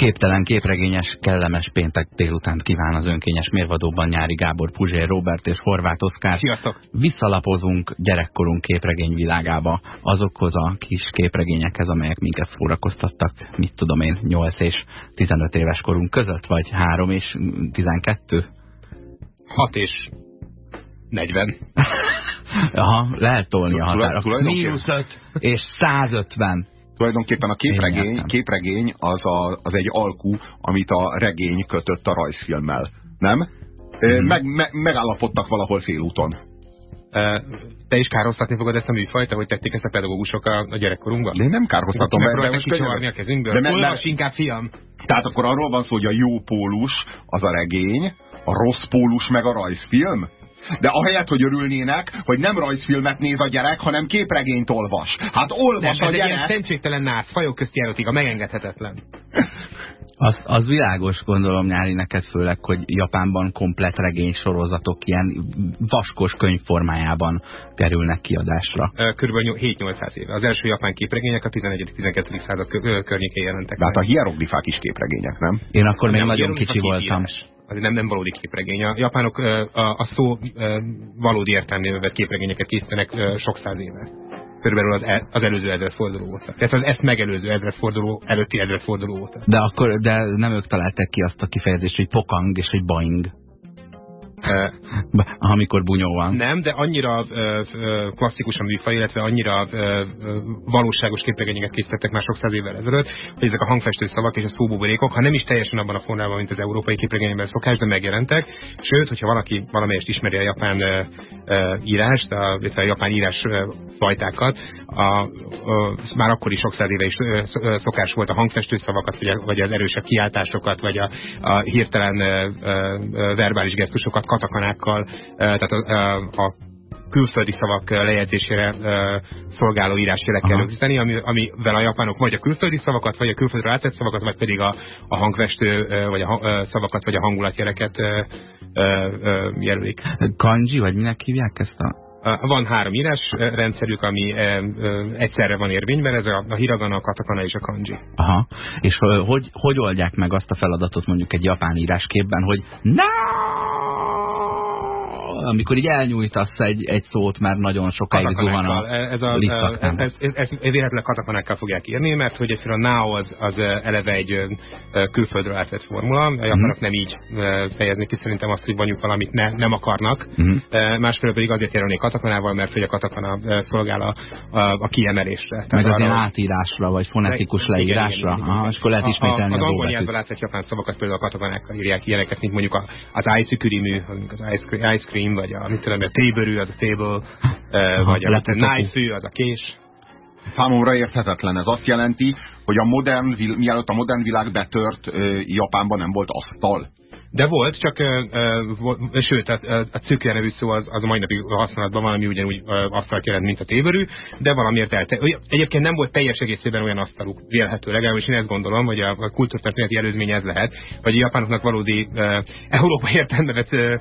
Képtelen, képregényes, kellemes péntek délután kíván az önkényes mérvadóban Nyári Gábor, Puzsér, Robert és Horváth Oszkár. Sziasztok! Visszalapozunk gyerekkorunk képregényvilágába azokhoz a kis képregényekhez, amelyek minket szórakoztattak, mit tudom én, 8 és 15 éves korunk között, vagy 3 és 12? 6 és 40. Aha, lehet tolni a határokat. Mínusz 5 és 150 tulajdonképpen a képregény, képregény az, a, az egy alkú, amit a regény kötött a rajzfilmmel. Nem? Hmm. Meg, me, megállapodtak valahol félúton. Te is kárhoztatni fogod ezt a műfajt, ahogy tették ezt a pedagógusok a, a gyerekkorunkban? De én nem kárhoztatom. Meg de most kicsavarni a kezünkből. De ne, inkább, fiam. Tehát akkor arról van szó, hogy a jó pólus az a regény, a rossz pólus meg a rajzfilm? De ahelyett, hogy örülnének, hogy nem rajzfilmet néz a gyerek, hanem képregényt olvas. Hát olvas nem, a gyerek. Ez egy szentségtelen nász, fajok közti erotika, megengedhetetlen. Az, az világos, gondolom nyári neked főleg, hogy Japánban komplet regény sorozatok ilyen vaskos könyv formájában kerülnek kiadásra. Körülbelül 7-800 éve. Az első japán képregények a 11-12. század környékén jelentek. De hát a hieroglifák is képregények, nem? Én akkor még nagyon kicsi voltam. Írás az nem, nem valódi képregény. A japánok a, a szó valódi értelmével képregényeket készítenek sok száz éve. Körülbelül az, el, az előző ezredforduló óta. Tehát az ezt megelőző ezredforduló, előtti ezredforduló óta. De akkor de nem ők találták ki azt a kifejezést, hogy pokang és hogy boing. Amikor bunyó van. Nem, de annyira klasszikus a műfaj, illetve annyira valóságos képregényeket készítettek már sok száz évvel ezelőtt, hogy ezek a hangfestő szavak és a szóbuborékok, ha nem is teljesen abban a formában, mint az európai képregényben szokás, de megjelentek. Sőt, hogyha valaki valamelyest ismeri a japán írást, a, a japán írás fajtákat, a, a, már akkor is sok száz éve is szokás volt a hangfestő szavakat, vagy, vagy az erősebb kiáltásokat, vagy a, a hirtelen verbális gesztusokat katakanákkal, tehát a, a külföldi szavak lejegyzésére szolgáló írásjelekkel rögzíteni, ami, amivel a japánok vagy a külföldi szavakat, vagy a külföldre átett szavakat, vagy pedig a, a hangvestő, vagy a szavakat, vagy a hangulatjeleket jelölik. Kanji, vagy minek hívják ezt a van három írásrendszerük, ami egyszerre van érvényben, ez a, a hiragana, a katakana és a kanji. Aha. És hogy, hogy oldják meg azt a feladatot mondjuk egy japán írásképben, hogy no! Amikor így elnyújtasz egy, egy szót, mert nagyon sokáig zuhan a ez, a, ez, ez, ez, ez véletlenül katakanákkal fogják írni, mert hogy egyszerűen a now az, az eleve egy külföldről átvett formula. A japanok uh -huh. nem így fejezni ki szerintem azt, hogy mondjuk valamit ne, nem akarnak. Mhm. -huh. Másfelől pedig azért jelölnék katakanával, mert hogy a katakana szolgál a, a, a kiemelésre. Meg az ilyen átírásra, vagy fonetikus de, leírásra. Igen, igen, igen, Aha, és akkor lehet ismételni a, a, az angol nyelvben látszett japán szavakat például a katakanákkal írják ilyeneket, mint mondjuk az ice az ice cream, cream, vagy a, mit tudom, a téberű, az a table, uh, vagy a, a az a kés. Számomra érthetetlen. Ez azt jelenti, hogy a modern, mielőtt a modern világ betört, Japánban nem volt asztal. De volt, csak uh, uh, sőt, a, a cukер nevű szó az, az a mai napig használatban valami ugyanúgy uh, asztalt jelent, mint a téberű, de valamiért elte. Egyébként nem volt teljes egészében olyan asztaluk, vélhető legalábbis én ezt gondolom, hogy a, a kultúrtörténeti előzmény ez lehet, hogy a japánoknak valódi uh, európai értelembe vett uh,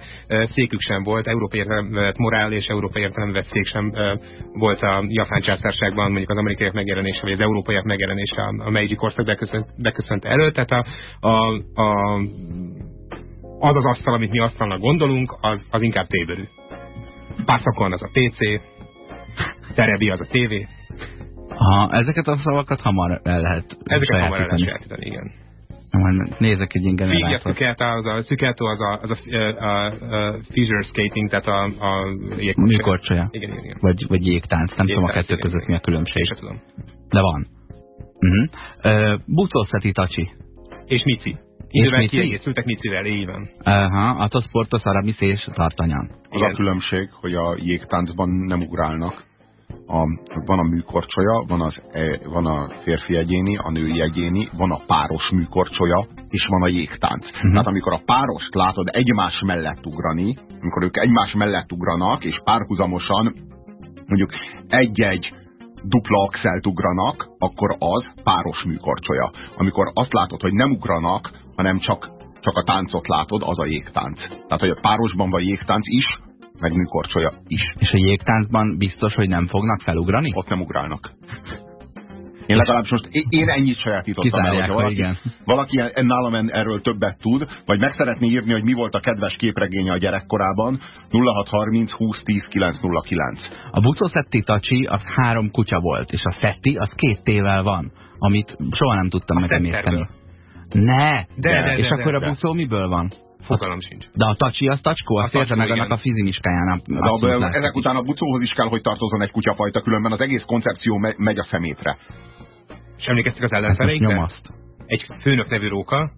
székük sem volt, európai értelembe vett morál és európai értelembe vett szék sem uh, volt a japán császárságban, mondjuk az amerikaiak megjelenése, vagy az európaiak megjelenése a, a Meiji korszak beköszönt, beköszönte előtt, tehát a, a, a az az asztal, amit mi asztalnak gondolunk, az, az inkább téberű. Pászakon az a PC, terebi az a tévé. Ha, ezeket a szavakat hamar el lehet Ezeket hamar el lehet sajátítani, igen. Majd nézek egy ilyen generátor. az a Szükátó az a, az a, a, a fissure skating, tehát a, a Műkorcsolya. Igen, igen, igen. Vagy, vagy jégtánc, nem tudom a kettő igen, között igen. mi a különbség. Én tudom. De van. Uh -huh. uh, Bucószeti Tacsi. És Mici. Idővel kiegészültek Micivel, így van. Aha, a to sportos aramis és tartanyán. Az a különbség, hogy a jégtáncban nem ugrálnak. A, van a műkorcsolya, van, az, e, van a férfi egyéni, a női egyéni, van a páros műkorcsolya, és van a jégtánc. Uh mhm. -huh. Tehát amikor a párost látod egymás mellett ugrani, amikor ők egymás mellett ugranak, és párhuzamosan mondjuk egy-egy dupla axelt ugranak, akkor az páros műkorcsolya. Amikor azt látod, hogy nem ugranak, hanem csak, csak a táncot látod, az a jégtánc. Tehát, hogy a párosban van jégtánc is, meg műkorcsolya is. És a jégtáncban biztos, hogy nem fognak felugrani? Ott nem ugrálnak. Én legalábbis most én ennyit sajátítottam el, hogyha valaki, igen. valaki nálam erről többet tud, vagy meg szeretné írni, hogy mi volt a kedves képregénye a gyerekkorában, 0630 20 10 909. A Bucoszetti Tacsi az három kutya volt, és a Szetti az két tével van, amit soha nem tudtam megemészteni. Ne! De, de, de, és de, akkor de, a buszó miből van? Fogalom sincs. De a tacsi az tacskó, azt érte meg annak a fizimiskáján. De a, ezek után a bucóhoz is kell, hogy tartozon egy kutyafajta, különben az egész koncepció me megy a szemétre. És emlékeztek az ellenfeleinkre? Hát azt. Egy főnök nevű róka,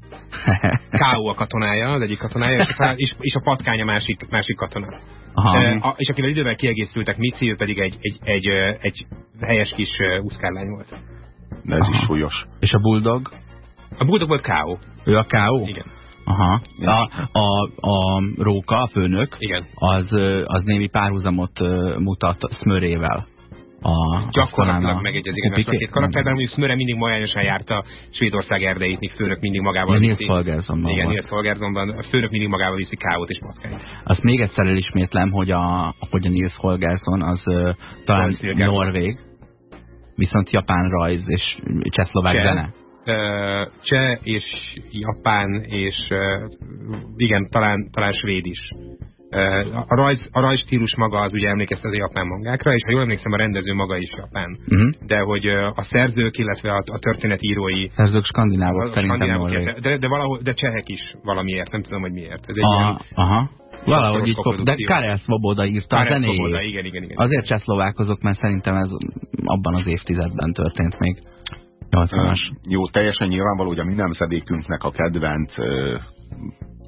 K.O. a katonája, az egyik katonája, és a, és, és a patkány a másik, másik katona. Aha. E, a, és akivel idővel kiegészültek Mici, ő pedig egy, egy, egy, egy helyes kis uszkárlány volt. De ez Aha. is súlyos. És a buldog? A buldog volt K.O. Ő a K.O.? Igen. Aha. A, a, a róka, a főnök, Igen. Az, az némi párhuzamot mutat Smörével. A, Gyakorlatilag megegyezik a két karakterben, mondjuk Smöre mindig majányosan járta Svédország erdeit, míg főnök mindig magával viszi. Nils Holgerssonban Igen, Nils Holgerssonban. A főnök mindig magával viszi Káót és Patkányt. Azt még egyszer elismétlem, hogy a, hogy a Nils Holgersson az talán norvég, viszont japán rajz és csehszlovák zene cseh és japán és igen, talán, talán svéd is. A rajz, a rajz stílus maga az ugye emlékeztet a japán mangákra, és ha jól emlékszem, a rendező maga is japán. Uh mhm. -huh. De hogy a szerzők, illetve a, a történetírói... Szerzők skandinávok szerintem de, de, valahol, de csehek is valamiért, nem tudom, hogy miért. Ez egy a, ilyen, aha. Valahogy így kop, de Karel Svoboda írta Karel a zenéjét. Svoboda, igen, igen, igen. Azért csehszlovákozok, mert szerintem ez abban az évtizedben történt még. 80-as. Jó, teljesen nyilvánvaló, hogy a mi nemzedékünknek a kedvenc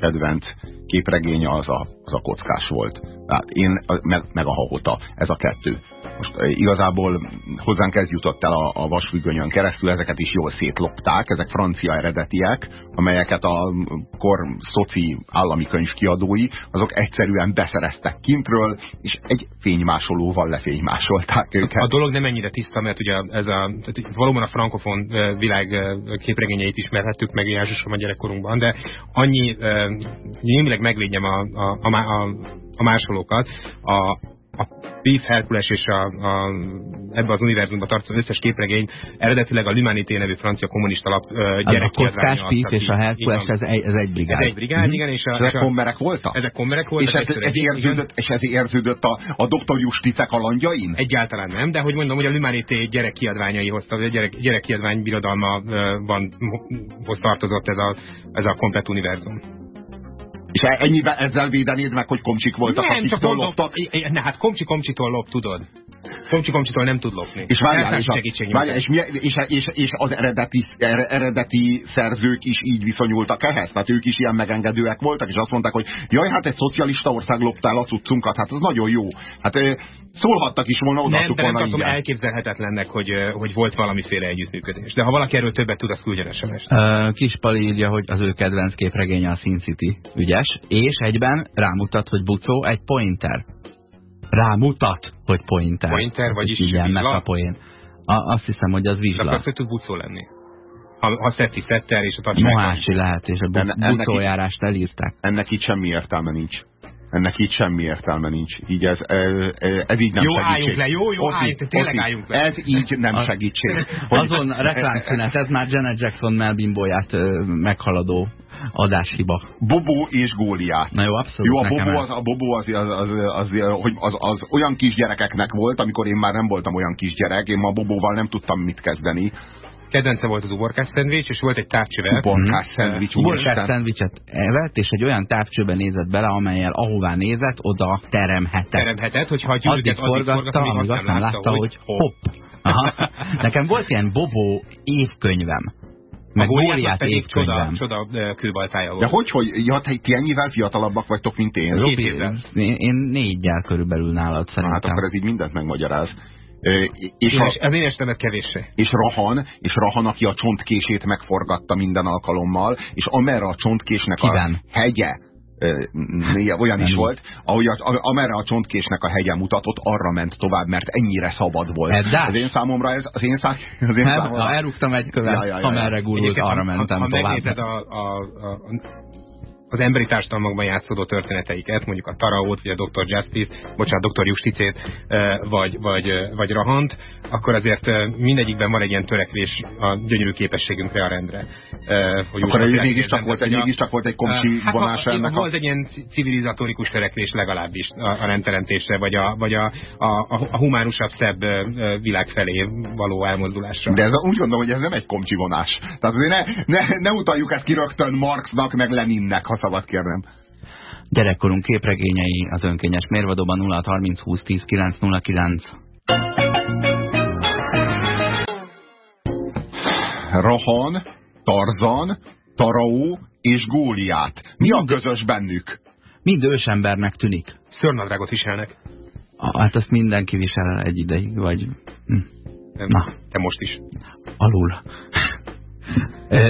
kedvenc képregénye az a, az a kockás volt. Tehát én, meg, meg a hahota, ez a kettő. Most igazából hozzánk ez jutott el a, a vasfüggönyön keresztül, ezeket is jól szétlopták, ezek francia eredetiek, amelyeket a kor szoci állami könyvkiadói, azok egyszerűen beszereztek kintről, és egy fénymásolóval lefénymásolták őket. A, dolog nem ennyire tiszta, mert ugye ez a, tehát valóban a frankofon világ képregényeit ismerhettük meg elsősorban gyerekkorunkban, de annyi némileg megvédjem a, a, a, a, a másolókat, a, a Beef Hercules és a, a, ebbe az univerzumban tartozó összes képregény eredetileg a L'Humanité nevű francia kommunista lap gyerekkiadványa. A Beef és a Hercules, ez egy, ez egy brigád. Ez egy brigád, mm igen. És, a, és ezek kommerek voltak? Ezek kommerek voltak. És ez, ez, érződött, és ez érződött a, a doktor Justicek a landjain? Egyáltalán nem, de hogy mondom, hogy a L'Humanité gyerekkiadványai hozta, vagy a gyerek, gyerekkiadvány birodalma van, hoz tartozott ez a, ez a komplet univerzum. És ennyivel ezzel védenéd meg, hogy komcsik voltak, nem, csak loptak? Ne, hát komcsi komcsitól lop, tudod. Komcsi komcsitól nem tud lopni. És várjál, és, a, várjál, és, és, és, és, az eredeti, eredeti szerzők is így viszonyultak ehhez? Tehát ők is ilyen megengedőek voltak, és azt mondták, hogy jaj, hát egy szocialista ország loptál a cuccunkat, hát az nagyon jó. Hát szólhattak is volna, oda Nem, de nem tartom elképzelhetetlennek, hogy, hogy volt valamiféle együttműködés. De ha valaki erről többet tud, az küldjen sms uh, Kispali írja, hogy az ő kedvenc képregénye a Sin City. Ügyes. És egyben rámutat, hogy Bucó egy pointer rámutat, hogy pointer. Pointer, vagyis Igen, a poén. A, azt hiszem, hogy az vizsla. Akkor azt tud bucó lenni. Ha, ha szetti szetter, és a tacság... Mohási lehet, és a bu bucójárást elírták. Ennek itt semmi értelme nincs. Ennek itt semmi értelme nincs. Így ez, ez, így nem jó, segítség. Álljunk le, jó, jó, álljunk, tényleg álljunk le. Ez így nem a, segítség. Azon reklámszünet, ez már Janet Jackson melbimbóját meghaladó adáshiba. Bobó és Góliát. Na jó, abszolút. Jó, a Bobó, az, a Bobó az, az, az, az, hogy az, az olyan kisgyerekeknek volt, amikor én már nem voltam olyan kisgyerek, én ma a Bobóval nem tudtam mit kezdeni. Kedvence volt az uborkás szendvics, és volt egy távcsöve. Uborkás szendvics. Uborkás szendvicset evett, és egy olyan távcsőbe nézett bele, amelyel ahová nézett, oda teremhetett. Teremhetett, hogyha a gyűrűket addig forgatta, amíg azt nem látta, hogy hopp. Aha. Nekem volt ilyen Bobó évkönyvem meg Góliát pedig csoda, csoda kőbaltája volt. De hogy, hogy ja, te, ti ennyivel fiatalabbak vagytok, mint én? Robi, én, én négyel körülbelül nálad szerintem. Hát akkor ez így mindent megmagyaráz. És a, az én estemet kevéssé. És Rahan, és Rahan, aki a csontkését megforgatta minden alkalommal, és amerre a csontkésnek Kiben? a hegye olyan is volt, ahogy a, amerre a csontkésnek a hegye mutatott, arra ment tovább, mert ennyire szabad volt. Eddás? Az én számomra ez, az én, szám, az én számomra... Ha elrúgtam egy követ, ja, ja, ja, amerre gurult, arra mentem ha, tovább. Ha megnézed a, a, a, az emberi társadalmakban játszódó történeteiket, mondjuk a Taraót, vagy a Dr. Justice, bocsánat, Dr. Justicét, vagy, vagy, vagy Rahant, akkor azért mindegyikben van egy ilyen törekvés a gyönyörű képességünkre a rendre. Hogy akkor mégiscsak volt, egy, mégiscsak volt egy komcsi hát, vonás ennek? Volt egy ilyen civilizatórikus törekvés legalábbis a, a rendteremtésre, vagy a, vagy a, a, a humánusabb, szebb világ felé való elmozdulásra. De ez, úgy gondolom, hogy ez nem egy komcsi vonás. Tehát azért ne, ne, ne utaljuk ezt ki rögtön Marxnak, meg Leninnek, ha szabad kérnem. Gyerekkorunk képregényei az önkényes mérvadóban 0 30 20 10 9 09. Rahan, Tarzan, Taraó és Góliát. Mi a közös bennük? Mind ősembernek tűnik. Szörnadrágot viselnek. Hát azt mindenki visel egy ideig, vagy... Hm. Na. Te most is. Alul.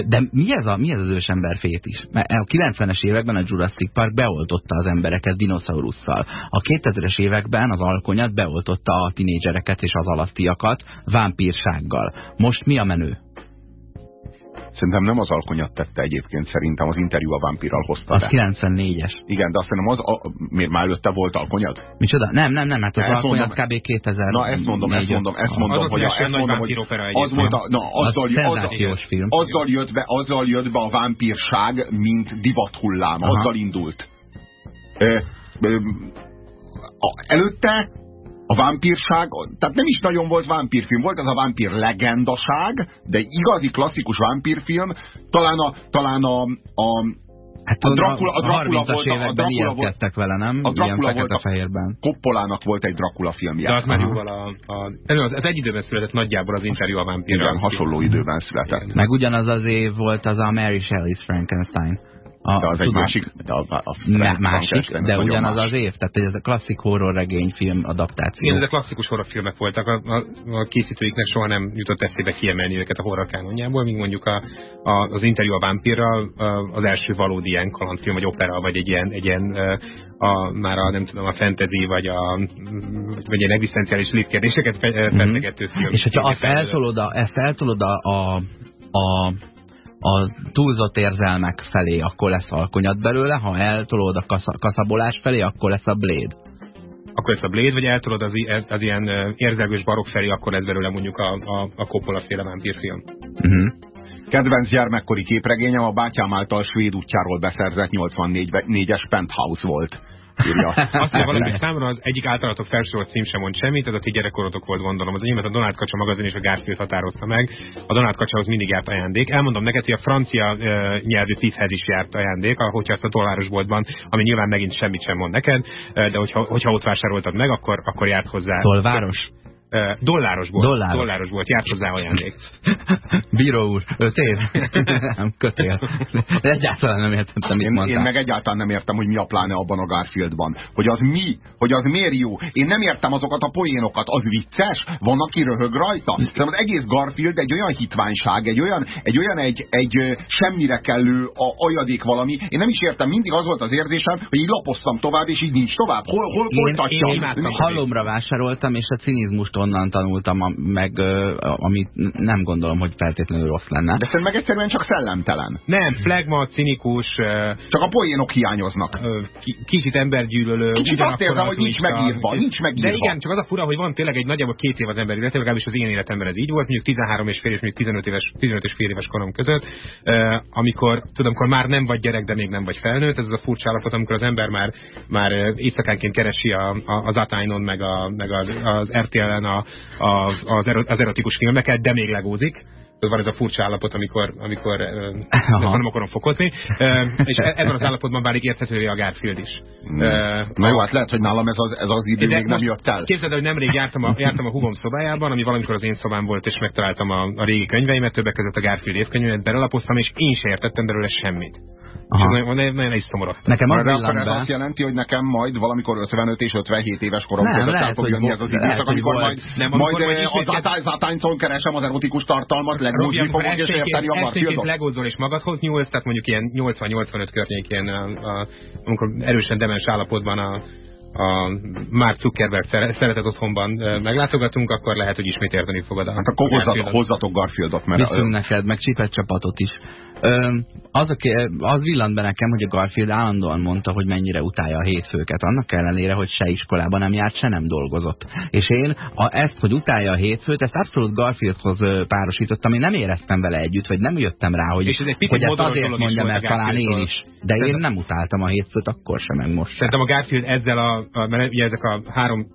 De mi ez, a, mi ez az ősember fét is? Mert a 90-es években a Jurassic Park beoltotta az embereket dinoszaurusszal. A 2000-es években az alkonyat beoltotta a tinédzsereket és az alasztiakat vámpírsággal. Most mi a menő? Szerintem nem az alkonyat tette egyébként, szerintem az interjú a vámpírral hozta Az 94-es. Igen, de azt hiszem az, a, miért már előtte volt alkonyat? Micsoda? Nem, nem, nem, hát az alkonyat kb. 2000. Na ezt mondom, ezt mondom, ezt mondom, hogy, az ezt mondom, hogy az volt a, na, azzal, az azzal, film. azzal, jött be, azzal jött be a vámpírság, mint divathullám, Aha. azzal indult. Ö, ö, a, előtte a vámpírság, tehát nem is nagyon volt vámpírfilm, volt az a vámpír legendaság, de igazi klasszikus vámpírfilm, talán a, talán a, a Hát a Dracula, a Dracula a volt, a Dracula volt, vele, nem? A Dracula volt a fehérben. Koppolának volt egy Dracula filmje. De az már jóval a, a, az, az egy időben született nagyjából az interjú a vámpírral. Igen, hasonló időben született. Igen. Meg ugyanaz az év volt az a Mary Shelley's Frankenstein. A, de az egy másik, de a, a ne, másik, de ugyanaz más. az év, tehát ez a klasszik horrorregényfilm adaptáció. Igen, ezek klasszikus horrorfilmek voltak, a, a, a készítőiknek soha nem jutott eszébe kiemelni őket a horror kánonjából, míg mondjuk a, a, az interjú a vámpírral az első valódi ilyen kalandfilm, vagy opera, vagy egy ilyen, egy ilyen a, már a, nem tudom, a fantasy, vagy, a, vagy ilyen egzisztenciális létkérdéseket mhm. feszegető film. És hogyha azt eltolod a, ezt eltolod a, a, a a túlzott érzelmek felé, akkor lesz alkonyat belőle, ha eltolod a kaszabolás felé, akkor lesz a Blade. Akkor lesz a Blade, vagy eltolod az, az ilyen érzelgős barok felé, akkor lesz belőle mondjuk a, a, a Coppola féle vámpírfilm. Uh mhm. -huh. Kedvenc gyermekkori képregényem a bátyám által svéd útjáról beszerzett 84-es penthouse volt írja. Azt mondja valami számomra az egyik általatok felsorolt cím sem mond semmit, ez a ti gyerekkorotok volt gondolom. Az enyémet a Donát Kacsa magazin és a Garfield határozta meg. A Donát Kacsahoz mindig járt ajándék. Elmondom neked, hogy a francia uh, nyelvű tízhez is járt ajándék, hogyha ezt a dolláros boltban, ami nyilván megint semmit sem mond neked, de hogyha, hogyha ott vásároltad meg, akkor, akkor járt hozzá. Tolváros? Dolláros volt. Dolláros. Dolláros volt. Járt hozzá ajándék. Bíró úr, öt év? nem, kötél. De egyáltalán nem értettem, én, én meg egyáltalán nem értem, hogy mi a pláne abban a Garfieldban. Hogy az mi? Hogy az miért jó? Én nem értem azokat a poénokat. Az vicces? Van, aki röhög rajta? Szerintem az egész Garfield egy olyan hitványság, egy olyan egy, olyan egy, egy semmire kellő a ajadék valami. Én nem is értem, mindig az volt az érzésem, hogy így lapoztam tovább, és így nincs tovább. Hol, hol én, folytatja? Én, én halomra vásároltam, és a cinizmust onnan tanultam, meg amit nem gondolom, hogy feltétlenül rossz lenne. De szerintem meg egyszerűen csak szellemtelen. Nem, flagma, cinikus. Csak a poénok hiányoznak. Kicsit embergyűlölő. Kicsit azt érzem, hogy nincs megírva, nincs megírva. De igen, csak az a fura, hogy van tényleg egy nagyjából két év az ember illetve legalábbis az én életemben ez így volt, mondjuk 13 és fél és mondjuk 15 éves, 15 és fél éves korom között, amikor, tudom, amikor már nem vagy gyerek, de még nem vagy felnőtt, ez az a furcsa állapot, amikor az ember már, már éjszakánként keresi a, a, az Atainon, meg, a, meg az, az RTL-en a, az, az erotikus filmeket, de még legózik van ez a furcsa állapot, amikor, amikor nem akarom fokozni, és e- ebben az állapotban válik érthetővé a Garfield is. Mm. Na jó, hát lehet, hogy nálam ez az, ez az idő még nem jött el. Képzeld, hogy nemrég jártam a, jártam a hugom szobájában, ami valamikor az én szobám volt, és megtaláltam a, a régi könyveimet, többek között a Garfield évkönyvemet, belelapoztam, és én sem értettem belőle semmit. Aha. És nagyon, nagyon is szomorodtam. Nekem az akkor ez azt jelenti, hogy nekem majd valamikor 55 és 57 éves korom nem, között el fog jönni ez az időszak, amikor majd, nem, majd az átánycon keresem az erotikus tartalmat, legózni fogok és érteni a Garfieldot. legózol és magadhoz nyúlsz, tehát mondjuk ilyen 80-85 környékén, amikor erősen demens állapotban a a Mark Zuckerberg szeretett otthonban meglátogatunk, akkor lehet, hogy ismét érteni fogod. Hát akkor hozzatok, hozzatok Garfieldot. Mert Viszünk neked, meg csipet csapatot is. Ö, az, aki, az villant be nekem, hogy a Garfield állandóan mondta, hogy mennyire utálja a hétfőket, annak ellenére, hogy se iskolában nem járt, se nem dolgozott. És én a, ezt, hogy utálja a hétfőt, ezt abszolút Garfieldhoz párosítottam, én nem éreztem vele együtt, vagy nem jöttem rá, hogy, hogy ezt azért mondja, mert talán én is. De én nem utáltam a hétfőt, akkor sem, meg most sem. Szerintem a Garfield ezzel a, a mert ugye ezek a három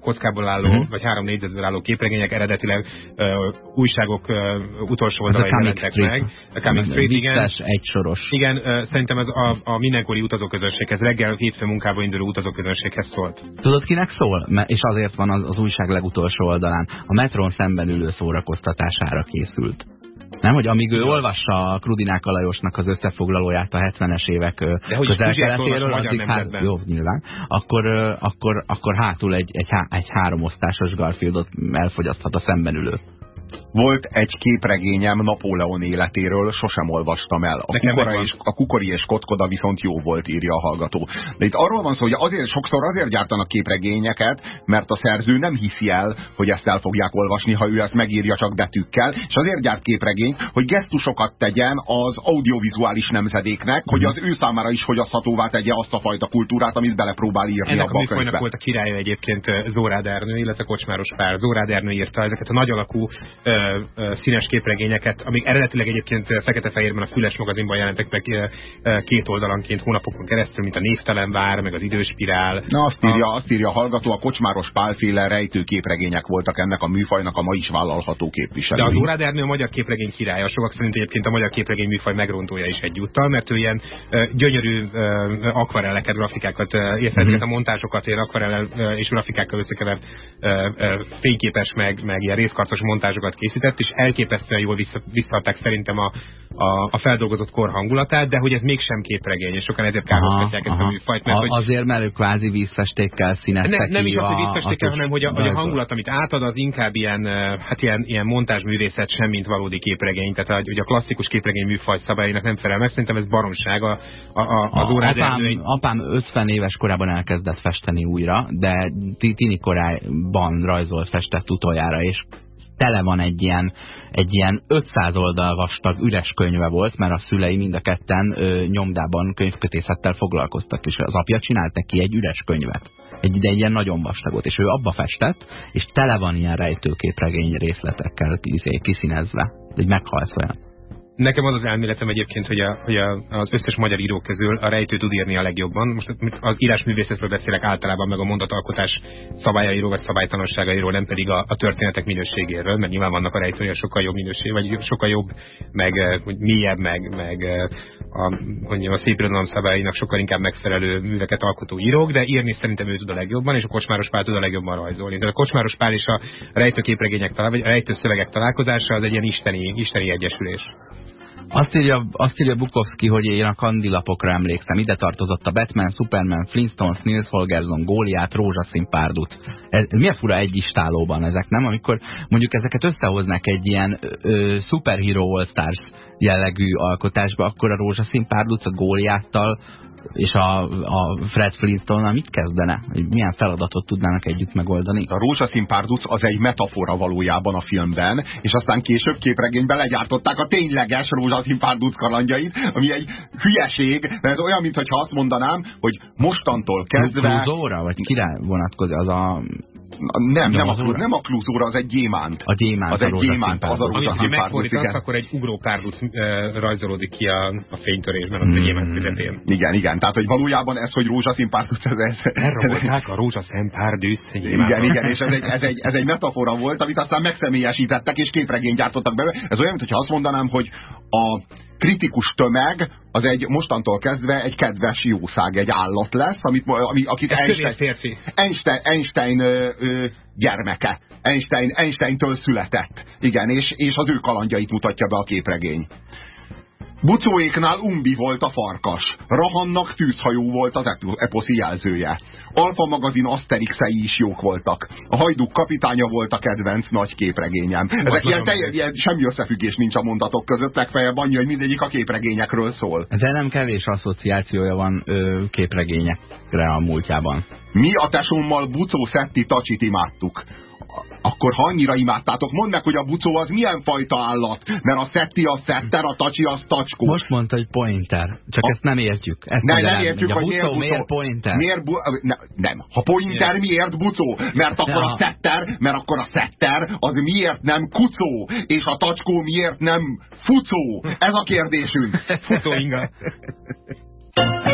kockából álló, uh mhm. -huh. vagy három négyzetből álló képregények eredetileg uh, újságok uh, utolsó oldalai jelentek meg. A Comic Strip, igen. egy soros. Igen, uh, szerintem ez a, a mindenkori utazóközönséghez, reggel hétfő munkába induló utazóközönséghez szólt. Tudod kinek szól? És azért van az, az újság legutolsó oldalán. A metron szemben ülő szórakoztatására készült. Nem, hogy amíg ő olvassa Krudinák Alajosnak az összefoglalóját a 70-es évek közel-keletéről, addig hát, jó, nyilván, akkor, akkor, akkor hátul egy, egy, egy háromosztásos Garfieldot elfogyaszthat a szemben ülő. Volt egy képregényem Napóleon életéről, sosem olvastam el. A, kukora és, a kukori és kotkoda viszont jó volt, írja a hallgató. De itt arról van szó, hogy azért, sokszor azért gyártanak képregényeket, mert a szerző nem hiszi el, hogy ezt el fogják olvasni, ha ő ezt megírja csak betűkkel, és azért gyárt képregényt, hogy gesztusokat tegyen az audiovizuális nemzedéknek, hogy az ő számára is fogyaszthatóvá tegye azt a fajta kultúrát, amit belepróbál írni Ennek a, a volt a királya egyébként Zórád Ernő, illetve Kocsmáros Pár. Zórád Ernő írta ezeket a nagy alakú színes képregényeket, amik eredetileg egyébként fekete-fehérben a Füles magazinban jelentek meg két oldalanként hónapokon keresztül, mint a Névtelen vár, meg az Időspirál. Na azt írja, a... azt írja a hallgató, a Kocsmáros Pálféle rejtő képregények voltak ennek a műfajnak a ma is vállalható képviselői. De az Órád Ernő a magyar képregény királya, sokak szerint egyébként a magyar képregény műfaj megrontója is egyúttal, mert ő ilyen gyönyörű akvarelleket, grafikákat, illetve mm -hmm. a montásokat, ilyen akvarellel és grafikákkal összekevert fényképes, meg, meg ilyen részkarcos montázsokat készített, és elképesztően jól vissza, visszaadták szerintem a, a, a feldolgozott kor hangulatát, de hogy ez mégsem képregény, és sokan ezért kárhoztatják ezt a műfajt. Mert, hogy... Azért, mert ők kvázi vízfestékkel színeztek ne, Nem is az, hogy vízfestékkel, hanem hogy a, hogy a hangulat, amit átad, az inkább ilyen, hát ilyen, ilyen montázsművészet sem, mint valódi képregény. Tehát hogy a klasszikus képregény műfaj szabályainak nem felel meg. Szerintem ez baromság a, a, a, az órád apám, egy... apám 50 éves korában elkezdett festeni újra, de tini korában rajzolt festett utoljára, és tele van egy ilyen, egy ilyen 500 oldal vastag üres könyve volt, mert a szülei mind a ketten ö, nyomdában könyvkötészettel foglalkoztak, és az apja csinált neki egy üres könyvet. Egy, de egy ilyen nagyon vastagot, és ő abba festett, és tele van ilyen rejtőképregény részletekkel kiszínezve, hogy meghalsz olyan. Nekem az az elméletem egyébként, hogy, a, hogy a, az összes magyar író közül a rejtő tud írni a legjobban. Most az írásművészetről beszélek általában, meg a mondatalkotás szabályairól, vagy szabálytalanságairól, nem pedig a, a történetek minőségéről, mert nyilván vannak a rejtőnél sokkal jobb minőség, vagy sokkal jobb, meg hogy mélyebb, meg, meg a, mondjam, a szép irodalom szabályainak sokkal inkább megfelelő műveket alkotó írók, de írni szerintem ő tud a legjobban, és a Kocsmáros Pál tud a legjobban rajzolni. De a Kocsmáros Pál és a rejtőképregények, vagy a rejtőszövegek találkozása az egy ilyen isteni, isteni egyesülés. Azt írja, azt írja Bukowski, hogy én a kandilapokra emlékszem. Ide tartozott a Batman, Superman, Flintstones, Nils Holgersson, Góliát, Rózsaszín Párdut. Ez, milyen fura egy istálóban ezek, nem? Amikor mondjuk ezeket összehoznak egy ilyen ö, Superhero All jellegű alkotásba, akkor a Rózsaszín Párduc a Góliáttal és a, a Fred Flintstone mit kezdene? Milyen feladatot tudnának együtt megoldani? A rózsaszín párduc az egy metafora valójában a filmben, és aztán később képregényben legyártották a tényleges rózsaszín párduc kalandjait, ami egy hülyeség, mert ez olyan, mintha azt mondanám, hogy mostantól kezdve... Kluzóra? Vagy kire vonatkozik? Az a nem, nem, a, nem a klúzóra, az egy gyémánt. A gyémánt. Az egy gyémánt, az a rózsaszín akkor egy ugró párdus e, rajzolódik ki a, a fénytörésben, ott a gyémánt közepén. Igen, igen. Tehát, hogy valójában ez, hogy rózsaszín párdus, ez... ez Elrabolták a rózsaszín párdus Igen, igen, és ez egy, ez, egy, ez egy metafora volt, amit aztán megszemélyesítettek, és képregényt gyártottak be. Ez olyan, mintha azt mondanám, hogy a kritikus tömeg az egy mostantól kezdve egy kedves jószág, egy állat lesz, amit, ami, akit Einstein, Einstein, Einstein ö, ö, gyermeke. Einstein, Einstein-től született. Igen, és, és az ő kalandjait mutatja be a képregény. Bucóéknál Umbi volt a farkas. Rahannak tűzhajó volt az eposzi jelzője. Alfa magazin Asterixei is jók voltak. A hajduk kapitánya volt a kedvenc nagy képregényem. Ezek ilyen, teljes, ilyen semmi összefüggés nincs a mondatok között, legfeljebb annyi, hogy mindegyik a képregényekről szól. De nem kevés asszociációja van ö, képregényekre a múltjában. Mi a tesómmal Bucó Szetti Tacsit imádtuk akkor ha annyira imádtátok, mondd meg, hogy a bucó az milyen fajta állat, mert a szetti a szetter, a tacsi az tacskó. Most mondta, hogy pointer, csak a... ezt nem értjük. Ezt ne, nem értjük, hogy miért bucó. Miért pointer? Miért bu... ne, nem, ha pointer, miért bucó? Mert akkor ja. a szetter, mert akkor a szetter az miért nem kucó, és a tacskó miért nem fucó? Ez a kérdésünk. Fucó inga.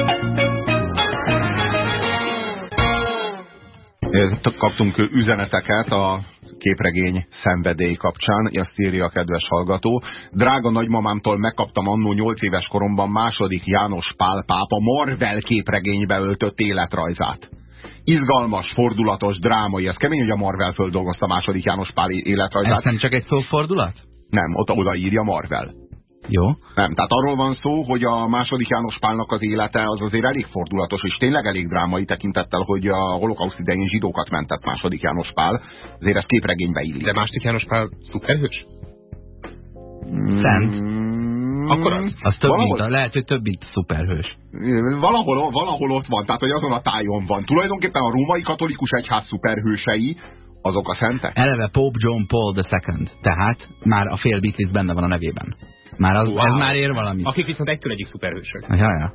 kaptunk üzeneteket a képregény szenvedély kapcsán, ezt írja a kedves hallgató. Drága nagymamámtól megkaptam annó 8 éves koromban második János Pál pápa Marvel képregénybe öltött életrajzát. Izgalmas, fordulatos, drámai. Ez kemény, hogy a Marvel földolgozta második János Pál életrajzát. Ez nem csak egy szófordulat? Nem, ott odaírja Marvel. Jó. Nem, tehát arról van szó, hogy a második János Pálnak az élete az azért elég fordulatos, és tényleg elég drámai tekintettel, hogy a holokauszt idején zsidókat mentett második János Pál. Azért ez képregénybe illik. De második János Pál szuperhős? Szent. Mm, Akkor az, az több, valahol, mint a, lehet, hogy több, mint szuperhős. Valahol, valahol ott van, tehát hogy azon a tájon van. Tulajdonképpen a római katolikus egyház szuperhősei, azok a szentek? Eleve Pope John Paul II, tehát már a fél Beatles benne van a nevében. Már az, wow. ez már ér valami. Akik viszont egytől egyik szuperhősök. Ja, ja.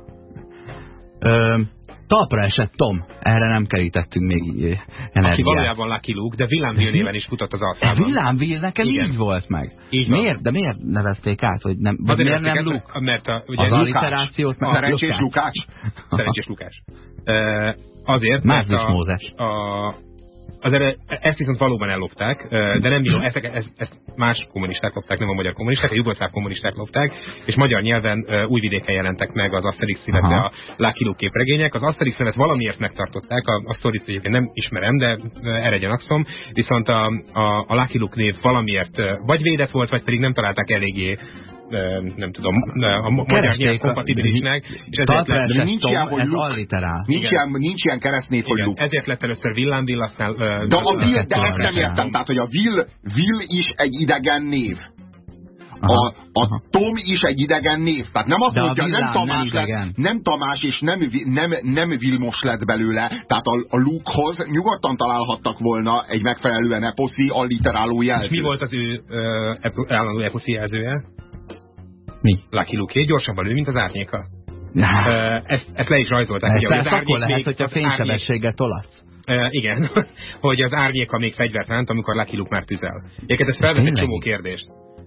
Ö, talpra esett Tom. Erre nem kerítettünk még energiát. Aki valójában Lucky Luke, de Willem Will néven is futott az alfában. Willem Will nekem Igen. így volt meg. Így miért? De miért nevezték át? Hogy nem, vagy miért nem Luke? Mert a, ugye, az alliterációt meg Szerencsés Lukács. Szerencsés Lukács. Azért, mert a, a, az erre, ezt viszont valóban ellopták, de nem bírom, ezt, ezt, ezt más kommunisták lopták, nem a magyar kommunisták, a jugoszláv kommunisták lopták, és magyar nyelven újvidéken jelentek meg az Asterix, illetve a Lucky Luke képregények. Az Asterix valamiért megtartották, a, a sztorit egyébként nem ismerem, de erre gyanakszom, viszont a, a, a Lucky Luke név valamiért vagy védett volt, vagy pedig nem találták eléggé nem tudom, a magyar nyelv kompatibilisnek. És ezért lett, nincs ilyen, hogy Nincs ilyen, nincs ilyen keresztnév, hogy Luke. Ezért lett először Villám Vill, aztán... De, a Will, de ezt nem értem, tehát, hogy a Will, Will is egy idegen név. A, a Tom is egy idegen név. Tehát nem azt mondja, nem Tamás, nem, lett, nem Tamás és nem, nem, nem Vilmos lett belőle. Tehát a, a Lukehoz nyugodtan találhattak volna egy megfelelően eposzi alliteráló jelző. És mi volt az ő uh, állandó eposzi jelzője? Mi? Lucky Luke gyorsabban lő, mint az árnyéka. ezt, ezt le is rajzolták. Ezt, ugye, ezt az akkor lehet, hogyha fénysebességgel tolasz. Uh, igen, hogy az árnyéka még fegyvert ránt, amikor Lucky Luke már tüzel. Egyébként ez felvet egy csomó kérdést.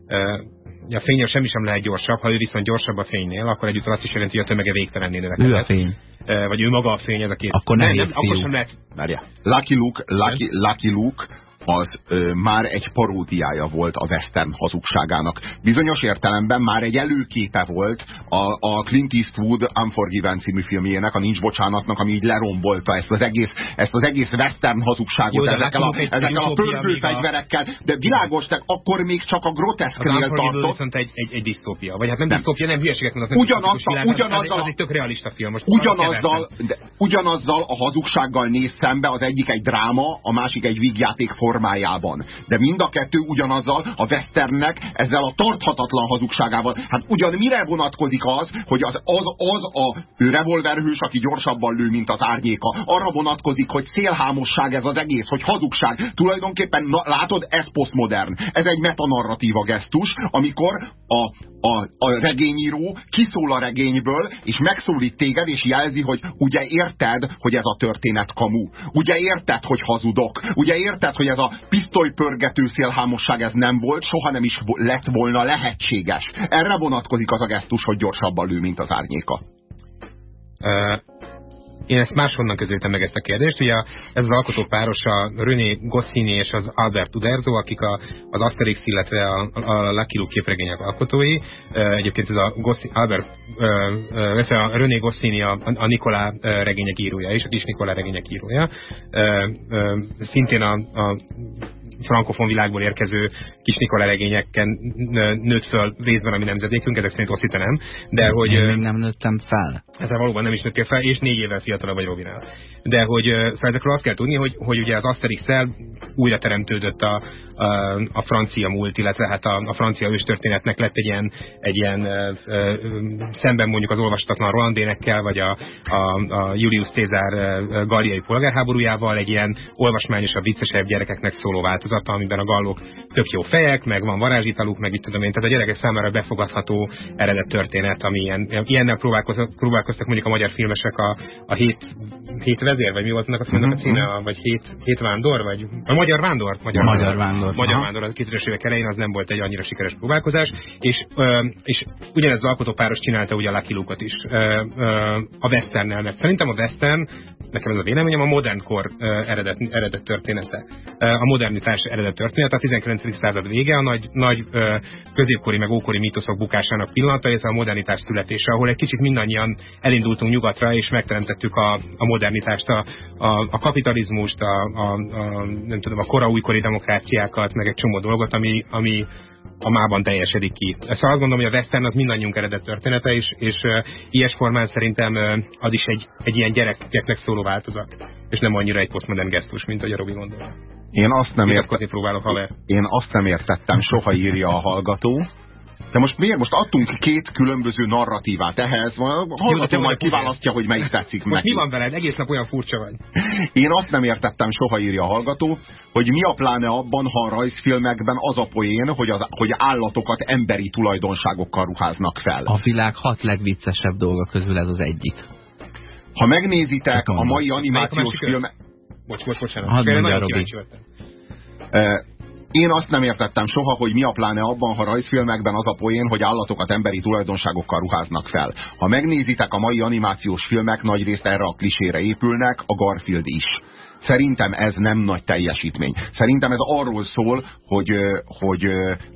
Uh, a fénynél semmi sem lehet gyorsabb, ha ő viszont gyorsabb a fénynél, akkor egyúttal azt is jelenti, hogy a tömege végtelenné növekedett. Ő a fény. Uh, vagy ő maga a fény, ez a két. Akkor nem, nem, akkor sem lehet. Várja. Lucky Luke, Lucky, Lucky Luke az ö, már egy paródiája volt a western hazugságának. Bizonyos értelemben már egy előképe volt a, a Clint Eastwood Unforgiven című filmjének, a Nincs Bocsánatnak, ami így lerombolta ezt az egész, ezt az egész western hazugságot Jó, ezekkel a, ezekkel a pörgő fegyverekkel. De világos, te akkor még csak a groteszknél tartott. viszont egy, egy, egy disztópia. Vagy hát nem, nem. disztópia, nem hülyeséget mondanak. Ugyanazzal, ugyanazzal, az egy tök realista film. Most ugyanazzal, de, ugyanazzal a hazugsággal néz szembe, az egyik egy dráma, a másik egy vígjáték formájában. De mind a kettő ugyanazzal a westernnek ezzel a tarthatatlan hazugságával. Hát ugyan mire vonatkozik az, hogy az, az, az a revolverhős, aki gyorsabban lő, mint az árnyéka. Arra vonatkozik, hogy szélhámosság ez az egész, hogy hazugság. Tulajdonképpen, na, látod, ez posztmodern. Ez egy metanarratíva gesztus, amikor a, a, a regényíró kiszól a regényből, és megszólít téged, és jelzi, hogy ugye érted, hogy ez a történet kamu. Ugye érted, hogy hazudok. Ugye érted, hogy ez a pisztolypörgető szélhámosság ez nem volt, soha nem is lett volna lehetséges. Erre vonatkozik az a gesztus, hogy gyorsabban lő, mint az árnyéka. Én ezt máshonnan közöltem meg ezt a kérdést. Ugye ez az alkotó páros a René Goscinny és az Albert Uderzo, akik a, az Asterix, illetve a, a Lucky Luke képregények alkotói. Egyébként ez a Gossi, Albert, ez a René Goscinny a, a Nikolá regények írója és a kis Nikolá regények írója. Szintén a, a frankofon világból érkező kis Nikola regényeken nőtt föl részben a mi nemzedékünk, ezek szerint Oszita nem, de hogy... Én még nem nőttem fel. Ezzel valóban nem is nőttél fel, és négy évvel fiatalabb vagy Robinál. De hogy szóval ezekről azt kell tudni, hogy, hogy ugye az Asterix-el újra teremtődött a, a, a francia múlt, illetve hát a, a francia őstörténetnek lett egy ilyen, egy ilyen ö, ö, szemben mondjuk az olvastatlan Rolandénekkel, vagy a, a, a Julius Caesar galliai polgárháborújával egy ilyen olvasmányosabb, viccesebb gyerekeknek szóló változata, amiben a gallok tök jó fejek, meg van varázsitaluk, meg itt tudom én, tehát a gyerekek számára befogadható eredet történet, ami ilyen, ilyennel próbálkoztak, próbálkoztak mondjuk a magyar filmesek a, a hét, hét vezér, vagy mi volt annak a filmnek a mhm, címe, mhm. vagy hét, hét vándor, vagy a magyar vándor? Magyar, magyar vándor. Magyar vándor, az 2000-es évek elején az nem volt egy annyira sikeres próbálkozás, és, ö, és ugyanez az alkotópáros csinálta ugye a Lucky Luke-ot is ö, ö, a Westernnel, mert szerintem a Western, nekem ez a véleményem, a modern kor eredet, eredet története. A modernitás eredet története, a 19. század vége, a nagy, nagy középkori meg ókori mítoszok bukásának pillanata, ez a modernitás születése, ahol egy kicsit mindannyian elindultunk nyugatra, és megteremtettük a, a modernitást, a, a, a kapitalizmust, a, a, a, nem tudom, a kora újkori demokráciákat, meg egy csomó dolgot, ami, ami a mában teljesedik ki. Szóval azt gondolom, hogy a western az mindannyiunk eredet története, és, és uh, ilyes formán szerintem uh, az is egy, egy ilyen gyerekeknek szóló változat, és nem annyira egy posztmodern gesztus, mint ahogy a Robi gondolja. Én azt nem értettem. Én azt nem értettem, soha írja a hallgató, de most miért? Most adtunk két különböző narratívát ehhez. Hallgató majd kiválasztja, hogy melyik tetszik most neki. mi van veled? Egész nap olyan furcsa vagy. Én azt nem értettem, soha írja a hallgató, hogy mi a pláne abban, ha a rajzfilmekben az a poén, hogy, az, hogy állatokat emberi tulajdonságokkal ruháznak fel. A világ hat legviccesebb dolga közül ez az egyik. Ha megnézitek a mai animációs filmek... Bocs, bocs, bocsánat. Hadd mondja, Robi. Én azt nem értettem soha, hogy mi a pláne abban, ha rajzfilmekben az a poén, hogy állatokat emberi tulajdonságokkal ruháznak fel. Ha megnézitek, a mai animációs filmek nagy részt erre a klisére épülnek, a Garfield is. Szerintem ez nem nagy teljesítmény. Szerintem ez arról szól, hogy, hogy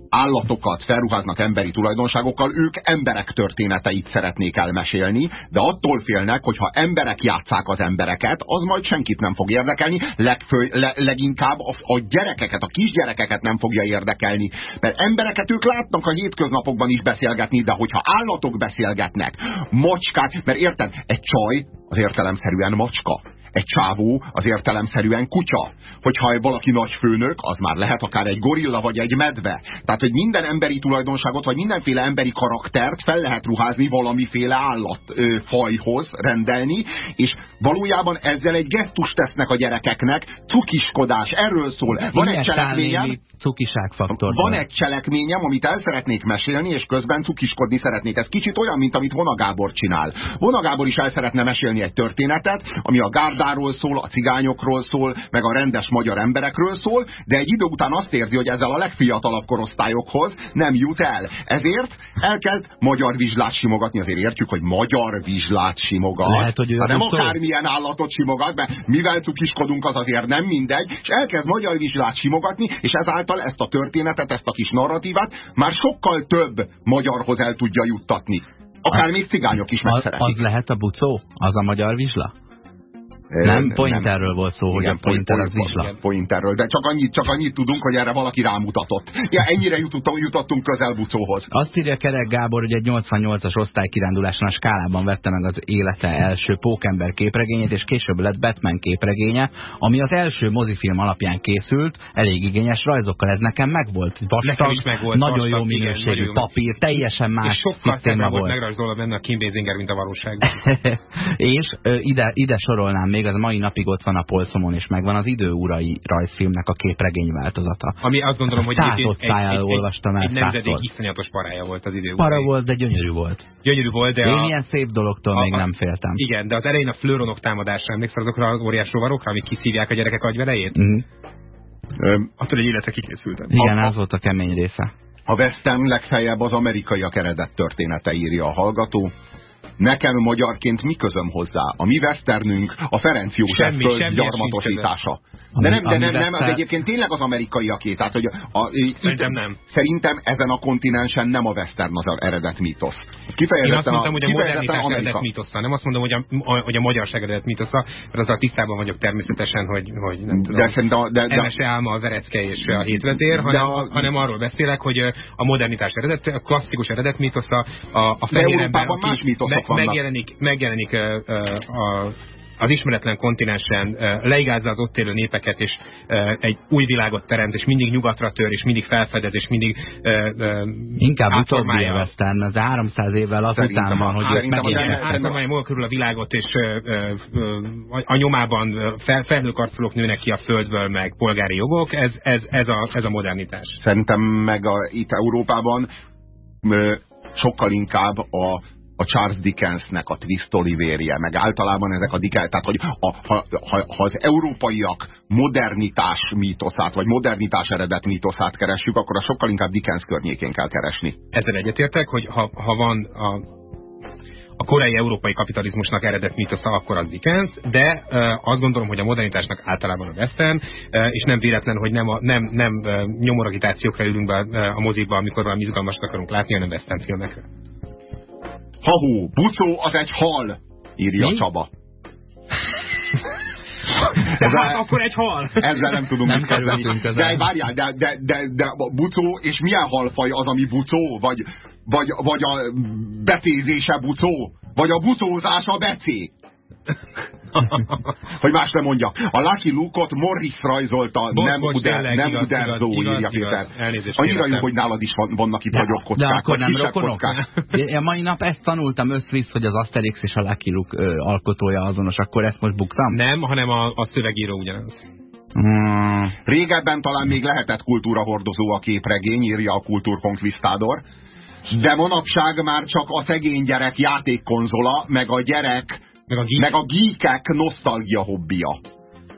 állatokat felruháznak emberi tulajdonságokkal, ők emberek történeteit szeretnék elmesélni, de attól félnek, hogy ha emberek játszák az embereket, az majd senkit nem fog érdekelni, legfő, le, leginkább a, a gyerekeket, a kisgyerekeket nem fogja érdekelni. Mert embereket ők látnak a hétköznapokban is beszélgetni, de hogyha állatok beszélgetnek, macskák, mert érted, egy csaj az értelemszerűen macska egy csávó az értelemszerűen kutya. Hogyha valaki nagy főnök, az már lehet akár egy gorilla vagy egy medve. Tehát, hogy minden emberi tulajdonságot, vagy mindenféle emberi karaktert fel lehet ruházni valamiféle állatfajhoz rendelni, és valójában ezzel egy gesztus tesznek a gyerekeknek, cukiskodás, erről szól. Van egy cselekményem, cukiságfaktor. Van egy cselekményem, amit el szeretnék mesélni, és közben cukiskodni szeretnék. Ez kicsit olyan, mint amit Vona Gábor csinál. Vona Gábor is el szeretne mesélni egy történetet, ami a gárdáról szól, a cigányokról szól, meg a rendes magyar emberekről szól, de egy idő után azt érzi, hogy ezzel a legfiatalabb korosztályokhoz nem jut el. Ezért elkezd magyar vizslát simogatni. Azért értjük, hogy magyar vizslát simogat. Lehet, hogy hát nem akármilyen állatot simogat, mert mivel cukiskodunk, az azért nem mindegy, és elkezd magyar vizslát simogatni, és ezáltal ezt a történetet, ezt a kis narratívát már sokkal több magyarhoz el tudja juttatni. Akár az, még cigányok is megszeretik. Az, az lehet a bucó? Az a magyar vizsla? Nem, pointerről volt szó, hogy igen, a pointer az vizsla. Pointerről, de csak annyit, csak annyit tudunk, hogy erre valaki rámutatott. Ja, ennyire jutottunk, jutottunk közel bucóhoz. Azt írja Kerek Gábor, hogy egy 88-as osztálykiránduláson a skálában vette meg az élete első pókember képregényét, és később lett Batman képregénye, ami az első mozifilm alapján készült, elég igényes rajzokkal, ez nekem megvolt. Vastag, is megvolt, nagyon vastag, jó minőségű igen, papír, teljesen más és sokkal szebb volt megrajzolva benne a Kim Basinger, mint a valóságban. és ide, ide sorolnám még még az mai napig ott van a polcomon, és megvan az időúrai rajzfilmnek a képregény változata. Ami azt gondolom, hogy egy, egy, egy, olvastam el egy nemzedék iszonyatos parája volt az időúrai. Para volt, de gyönyörű volt. Gyönyörű volt, de Én a, ilyen szép dologtól a, még nem féltem. Igen, de az elején a flőronok támadásra emlékszel azokra az óriás rovarokra, amik kiszívják a gyerekek agyvelejét? Mm. Attól egy életre kikészültem. Igen, a, az volt a kemény része. A Western legfeljebb az amerikaiak eredet története írja a hallgató Nekem magyarként mi közöm hozzá? A mi westernünk a Ferenc József Semmi, föld semmi gyarmatosítása. De nem, de nem, nem, az egyébként tényleg az amerikaiaké. Tehát, hogy a, a, Szerintem nem. Szerintem ezen a kontinensen nem a western az a eredet mítosz. Én Kifejezetten azt mondtam, hogy a modernitás eredet mítosza. Nem azt mondom, hogy a, a, hogy a magyarság eredet mítosza, mert azzal tisztában vagyok természetesen, hogy, hogy nem tudom. De szerintem, de, de, Emese álma a verecke és a hétvezér, hanem, a- hanem arról beszélek, hogy a modernitás eredet, a klasszikus eredet mítosza, a, a fehér ember, Európában más mítoszok vannak. megjelenik, megjelenik ö, ö, a, az ismeretlen kontinensen leigázza az ott élő népeket, és egy új világot teremt, és mindig nyugatra tör, és mindig felfedez, és mindig Inkább utóbbi western, az 300 évvel azután Szerintem van, hogy ők szerintem a megérkeztek. maga körül a világot, és a- nyomában felhőkarcolók nőnek ki a földből, meg polgári jogok, ez, ez, ez, a, ez a modernitás. Szerintem meg a, itt Európában sokkal inkább a a Charles Dickensnek a Twist Olivérje, meg általában ezek a Dickens, tehát hogy a, ha, ha, ha az európaiak modernitás mítoszát, vagy modernitás eredet mítoszát keressük, akkor a sokkal inkább Dickens környékén kell keresni. Ezzel egyetértek, hogy ha, ha van a, a korai európai kapitalizmusnak eredet mítosza, akkor az Dickens, de ö, azt gondolom, hogy a modernitásnak általában a western, ö, és nem véletlen, hogy nem, a, nem, nem nyomoragítációkra ülünk be a moziba, amikor valami izgalmasat akarunk látni, hanem western filmekre. Hahó, bucó az egy hal, írja Mi? Csaba. A- hát akkor egy hal! Ezzel nem tudunk Nem mit kezdeni. De várjál, de, de, de, de bucó, és milyen halfaj az, ami bucó? Vagy, vagy, vagy a becézése bucó? Vagy a bucózása becé? hogy más nem mondjak. A Lucky Luke-ot Morris rajzolta, Bocs, nem bocs, Uder, tényleg, nem igaz, Uderzó, igaz, írja Péter. Annyira jó, hogy nálad is van, vannak itt De, ragyogkockák, de akkor nem rokonok? kockák. Én mai nap ezt tanultam összvisz, hogy az Asterix és a Lucky Luke ö, alkotója azonos, akkor ezt most buktam? Nem, hanem a, a szövegíró ugyanaz. Hmm. Régebben talán még lehetett kultúrahordozó a képregény, írja a kultúrkonkvisztádor, de manapság már csak a szegény gyerek játékkonzola, meg a gyerek, Meg a geek. meg a geekek nosztalgia hobbija.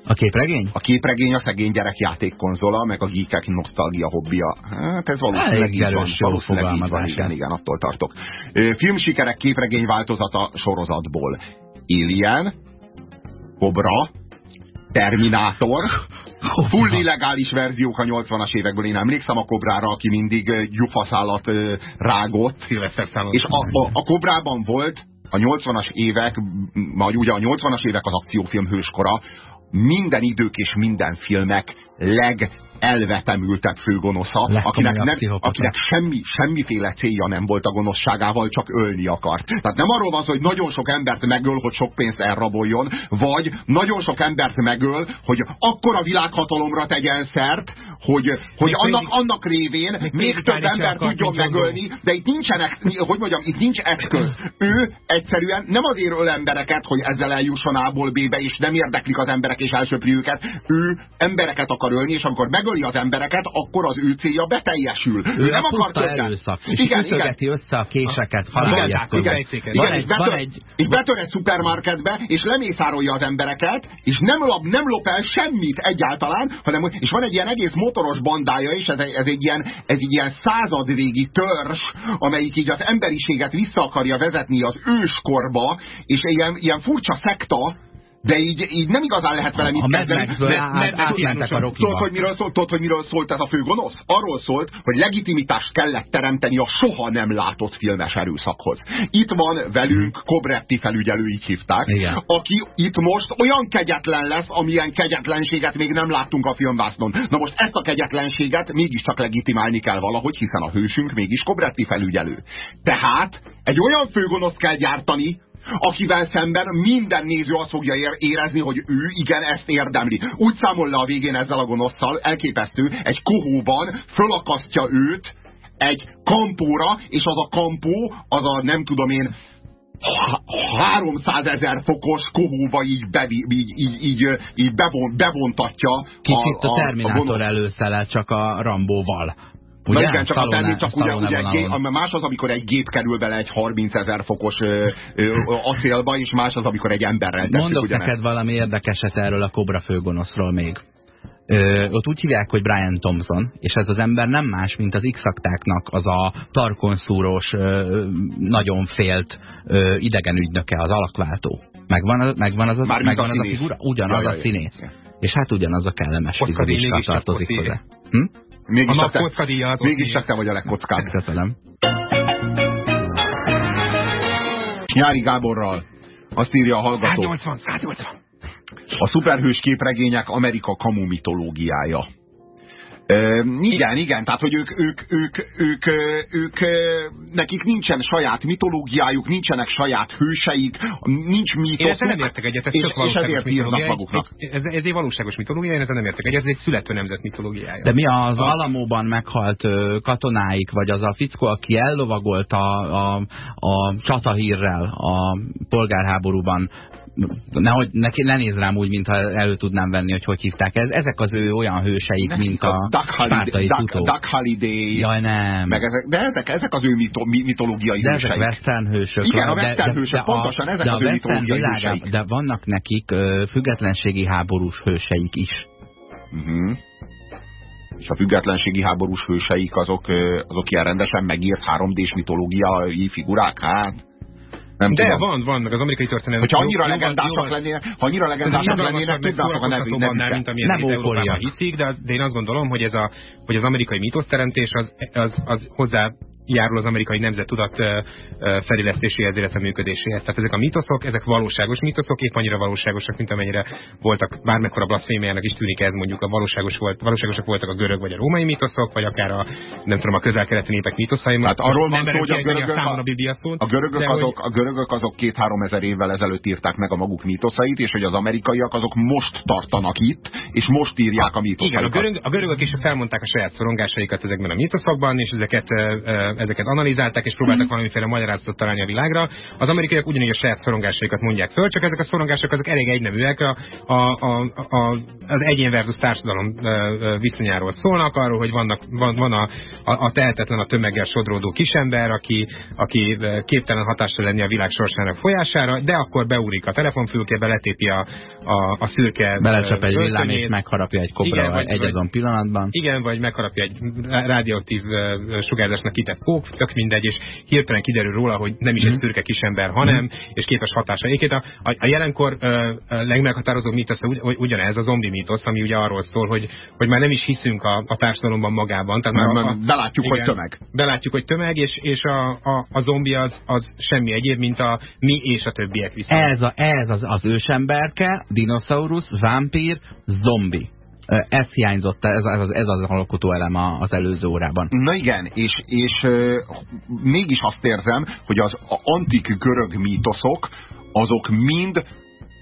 A képregény? A képregény a szegény gyerek játékkonzola, meg a geekek nosztalgia hobbija. Hát ez valószínűleg így van. Valószínűleg így van, igen, igen, attól tartok. Filmsikerek képregény változata sorozatból. Alien, Cobra, Terminátor, full illegális verziók a 80-as évekből. Én emlékszem a Kobrára, aki mindig gyufaszálat rágott. És a, a, a Kobrában volt a 80-as évek, vagy ugye a 80-as évek az akciófilm hőskora, minden idők és minden filmek leg elvetemültebb főgonosza, akinek, nem, akinek semmi, semmiféle célja nem volt a gonoszságával, csak ölni akart. Tehát nem arról van hogy nagyon sok embert megöl, hogy sok pénzt elraboljon, vagy nagyon sok embert megöl, hogy akkora világhatalomra tegyen szert, hogy, hogy annak, annak révén még, több ember tudjon megölni, de itt nincsenek, hogy mondjam, itt nincs eszköz. Ő egyszerűen nem azért öl embereket, hogy ezzel eljusson A-ból B-be, és nem érdeklik az emberek, és elsöpri őket. Ő embereket akar ölni, és amikor megöli az embereket, akkor az ő célja beteljesül. Ő nem akar erőszak, és Igen, igen. ütögeti össze a késeket, Igen, haláljászkodva. igen, igen, Van és betör, egy, és betör egy szupermarketbe, és lemészárolja az embereket, és nem lop, nem lop el semmit egyáltalán, hanem, és van egy ilyen egész motoros bandája, és ez egy, ez egy ilyen, ez egy ilyen századrégi törzs, amelyik így az emberiséget vissza akarja vezetni az őskorba, és ilyen, ilyen furcsa szekta, de így, így nem igazán lehet vele mit kezdeni. Mert- át- mert- átmentek a Tudod, hogy miről szólt, tudod, hogy miről szólt ez a főgonosz? Arról szólt, hogy legitimitást kellett teremteni a soha nem látott filmes erőszakhoz. Itt van velünk Kobretti felügyelő, így hívták, Igen. aki itt most olyan kegyetlen lesz, amilyen kegyetlenséget még nem láttunk a filmvásznon. Na most ezt a kegyetlenséget mégiscsak legitimálni kell valahogy, hiszen a hősünk mégis Kobretti felügyelő. Tehát egy olyan főgonoszt kell gyártani, akivel szemben minden néző azt fogja ér- érezni, hogy ő igen, ezt érdemli. Úgy számol le a végén ezzel a gonoszszal, elképesztő, egy kohóban fölakasztja őt egy kampóra, és az a kampó, az a nem tudom én, há- 300 ezer fokos kohóba így, bevi, így, így, így, így bevon, bevontatja Kicsit a, a Terminátor gonosz. előszele, csak a Rambóval. Ugye? Na igen, csak, a Stallone- tenni, csak ugye, ugye gép, más az, amikor egy gép kerül bele egy 30 ezer fokos ö, ö, acélba, és más az, amikor egy emberrel tesszük Mondok ugyanezt. neked valami érdekeset erről a Cobra főgonoszról még. Ö, ott úgy hívják, hogy Brian Thompson, és ez az ember nem más, mint az x az a tarkon szúrós, ö, nagyon félt ö, idegen ügynöke, az alakváltó. Megvan megvan az, az, megvan a, az a figura? Ugyanaz ja, a színész. Ja. És hát ugyanaz a kellemes figurista tartozik hozzá. Hm? Mégis a te, mégis csak te vagy a legkockább. Köszönöm. Nyári Gáborral azt írja a hallgató. 180, 180. A szuperhős képregények Amerika kamu mitológiája. Igen, igen, tehát hogy ők, ők, ők, ők, ők, ők, nekik nincsen saját mitológiájuk, nincsenek saját hőseik, nincs mítoszuk. Én ezzel nem értek egyet, ez és, és ezért írnak maguknak. Ez, ez egy valóságos mitológia, én ezzel nem értek egyet, ez egy születő nemzet mitológiája. De mi az a... Alamóban meghalt katonáik, vagy az a fickó, aki ellovagolt a, a, a csatahírrel a polgárháborúban, nehogy neki ne néz rám úgy, mintha elő tudnám venni, hogy hogy hívták. Ez, ezek az ő olyan hőseik, Nekik mint a, a Holiday, Duck, Duck Holiday. Jaj, nem. Meg ezek, de ezek, ezek az ő mito, mitológiai de hőseik. ezek western hősök. Igen, a western hősök, de, pontosan ezek de az ő mitológiai világában, hőseik. De vannak nekik uh, függetlenségi háborús hőseik is. Uh mhm. -huh. És a függetlenségi háborús hőseik azok, azok ilyen rendesen megírt 3D-s mitológiai figurák? Hát nem De tudom. van, van, meg az amerikai történet. Hogyha annyira legendásak lennének, ha annyira legendásak lennének, tudnátok a nevét. mint ami nem Európában hiszik, de, de én azt gondolom, hogy, ez a, hogy az amerikai mítoszteremtés az, az, az hozzá járul az amerikai nemzet tudat felélesztéséhez, illetve működéséhez. Tehát ezek a mítoszok, ezek valóságos mítoszok, épp annyira valóságosak, mint amennyire voltak, bármekkora blaszfémiának is tűnik ez, mondjuk a valóságos volt, valóságosak voltak a görög vagy a római mítoszok, vagy akár a, nem tudom, a közel-keleti népek mítoszai. Hát arról van szó, hogy a görögök, a, a, a, görögök azok, a görögök azok két-három ezer évvel ezelőtt írták meg a maguk mítoszait, és hogy az amerikaiak azok most tartanak itt, és most írják a mítoszaikat. Igen, a, görög, a görögök is felmondták a saját szorongásaikat ezekben a mítoszokban, és ezeket ezeket analizálták, és próbáltak mhm. valamiféle magyarázatot találni a világra. Az amerikaiak ugyanígy a saját szorongásaikat mondják föl, csak ezek a szorongások azok elég egyneműek, a, a, a, a, az egyén versus társadalom viszonyáról szólnak, arról, hogy vannak, van, van a, a, a tehetetlen, a tömeggel sodródó kisember, aki, aki képtelen hatással lenni a világ sorsának folyására, de akkor beúrik a telefonfülkébe, letépi a, a, a szürke Belecsap egy villámét, megharapja egy kobra igen, vagy, egy azon pillanatban. Igen, vagy megharapja egy radioaktív sugárzásnak kitett kók, tök mindegy, és hirtelen kiderül róla, hogy nem is egy mhm. szürke kisember, hanem, mm. és képes hatása. Egyébként a, a, a jelenkor legmeghatározóbb mítosz ugy, ugyanez a zombi mítosz, ami ugye arról szól, hogy, hogy már nem is hiszünk a, a társadalomban magában. Tehát már a, a, belátjuk, igen, hogy tömeg. Belátjuk, hogy tömeg, és, és a, a, a zombi az, az semmi egyéb, mint a mi és a többiek viszont. Ez, a, ez az, az ősemberke, dinoszaurusz, vámpír, zombi. Ez hiányzott, ez, ez, az, ez az alkotó elem az előző órában. Na igen, és, és mégis azt érzem, hogy az antik görög mítoszok, azok mind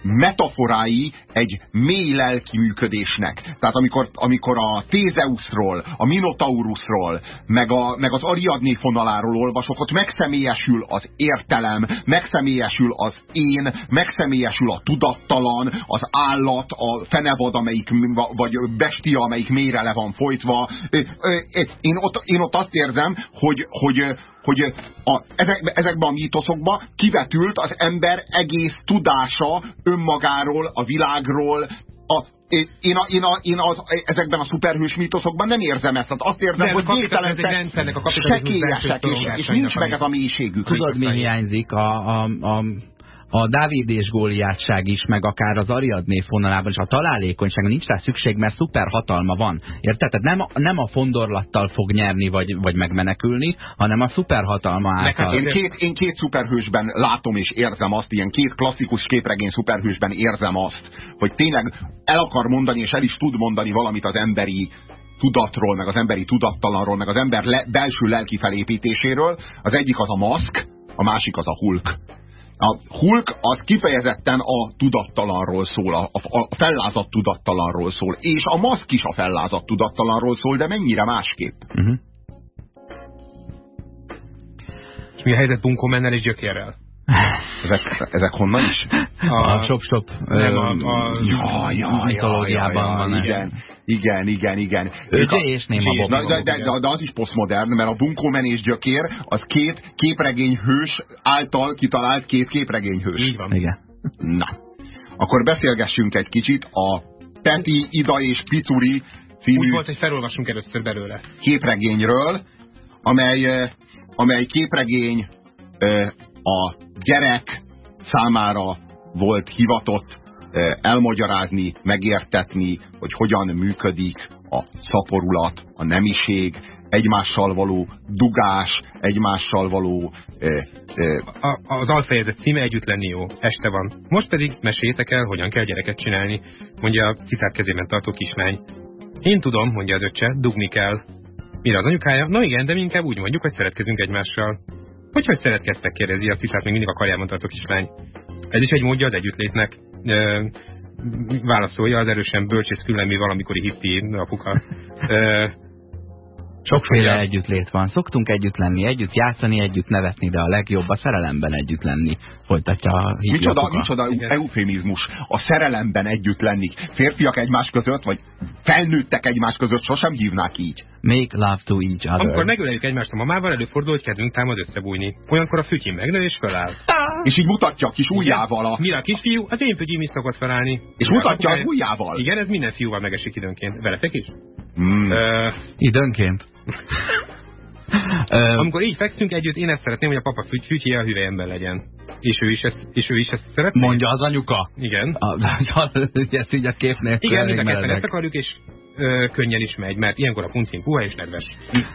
metaforái egy mély lelki működésnek. Tehát amikor, amikor a Tézeuszról, a Minotaurusról, meg, a, meg az Ariadné fonaláról olvasok, ott megszemélyesül az értelem, megszemélyesül az én, megszemélyesül a tudattalan, az állat, a fenevad, amelyik, vagy bestia, amelyik mélyre le van folytva. Én ott, én ott azt érzem, hogy, hogy, hogy a, ezek, ezekben a mítoszokban kivetült az ember egész tudása önmagáról, a világról, a, én, a, én, a, én az, ezekben a szuperhős mítoszokban nem érzem ezt. Tehát azt érzem, hogy végtelenszer sekélyesek, és, és nincs meg ez a mélységük. Tudod, mi hiányzik? A, a, a a Dávid és Góliátság is, meg akár az Ariadné fonalában is a találékonyság nincs rá szükség, mert szuper hatalma van. Érted? Tehát nem, nem a fondorlattal fog nyerni, vagy, vagy megmenekülni, hanem a szuperhatalma hát által. Én két, én két szuperhősben látom és érzem azt, ilyen két klasszikus képregény szuperhősben érzem azt, hogy tényleg el akar mondani, és el is tud mondani valamit az emberi tudatról, meg az emberi tudattalanról, meg az ember le, belső lelki felépítéséről. Az egyik az a maszk, a másik az a Hulk. A Hulk az kifejezetten a tudattalanról szól, a, a fellázadt tudattalanról szól, és a maszk is a fellázadt tudattalanról szól, de mennyire másképp. Uh -huh. És mi a helyzet Bunkomennel és Gyökérrel? Ezek, ezek honnan is? A Shop-Shop mitológiában van. Igen, igen, igen, igen. Ő és Néma Bob. De, de, de, de, az is posztmodern, mert a Bunkomen és Gyökér az két képregényhős által kitalált két képregényhős. Így van. Igen. Na, akkor beszélgessünk egy kicsit a Peti, Ida és Picuri című... Úgy volt, hogy felolvasunk először belőle. Képregényről, amely, amely képregény a gyerek számára volt hivatott elmagyarázni, megértetni, hogy hogyan működik a szaporulat, a nemiség, egymással való dugás, egymással való... E, e, a, az alfejezet címe Együtt lenni jó. Este van. Most pedig meséljétek el, hogyan kell gyereket csinálni, mondja a citát kezében tartó kislány. Én tudom, mondja az öccse, dugni kell. Mire az anyukája? Na igen, de mi inkább úgy mondjuk, hogy szeretkezünk egymással. Hogy hogy szeretkeztek, kérdezi a citát még mindig a karjában tartó kislány. Ez is egy módja az együttlétnek. E, válaszolja az erősen bölcsész különmi valamikori hippi apuka. E, Sokféle együttlét van. Szoktunk együtt lenni, együtt játszani, együtt nevetni, de a legjobb a szerelemben együtt lenni. Folytatja a Micsoda, micsoda eufémizmus. A szerelemben együtt lenni. Férfiak egymás között, vagy felnőttek egymás között sosem hívnák így. Make love to each other. Amikor megöleljük egymást a mamával, előfordul, hogy kedvünk támad összebújni. Olyankor a fütyim megnő és föláll. És így mutatja a kis ujjával. A... Mire a kisfiú, az én fütyim is szokott felállni. És Mire mutatja az ujjával. Igen, ez minden fiúval megesik időnként. Veletek is? Mm. Uh, időnként. Amikor így fekszünk együtt, én ezt szeretném, hogy a papa füty, fütyje a hüvelyemben legyen. És ő is ezt, és ő is ezt szeretné? Mondja az anyuka. Igen. A, ezt így a képnél. Igen, mind a ezt akarjuk, és ö, könnyen is megy, mert ilyenkor a puncin puha és nedves.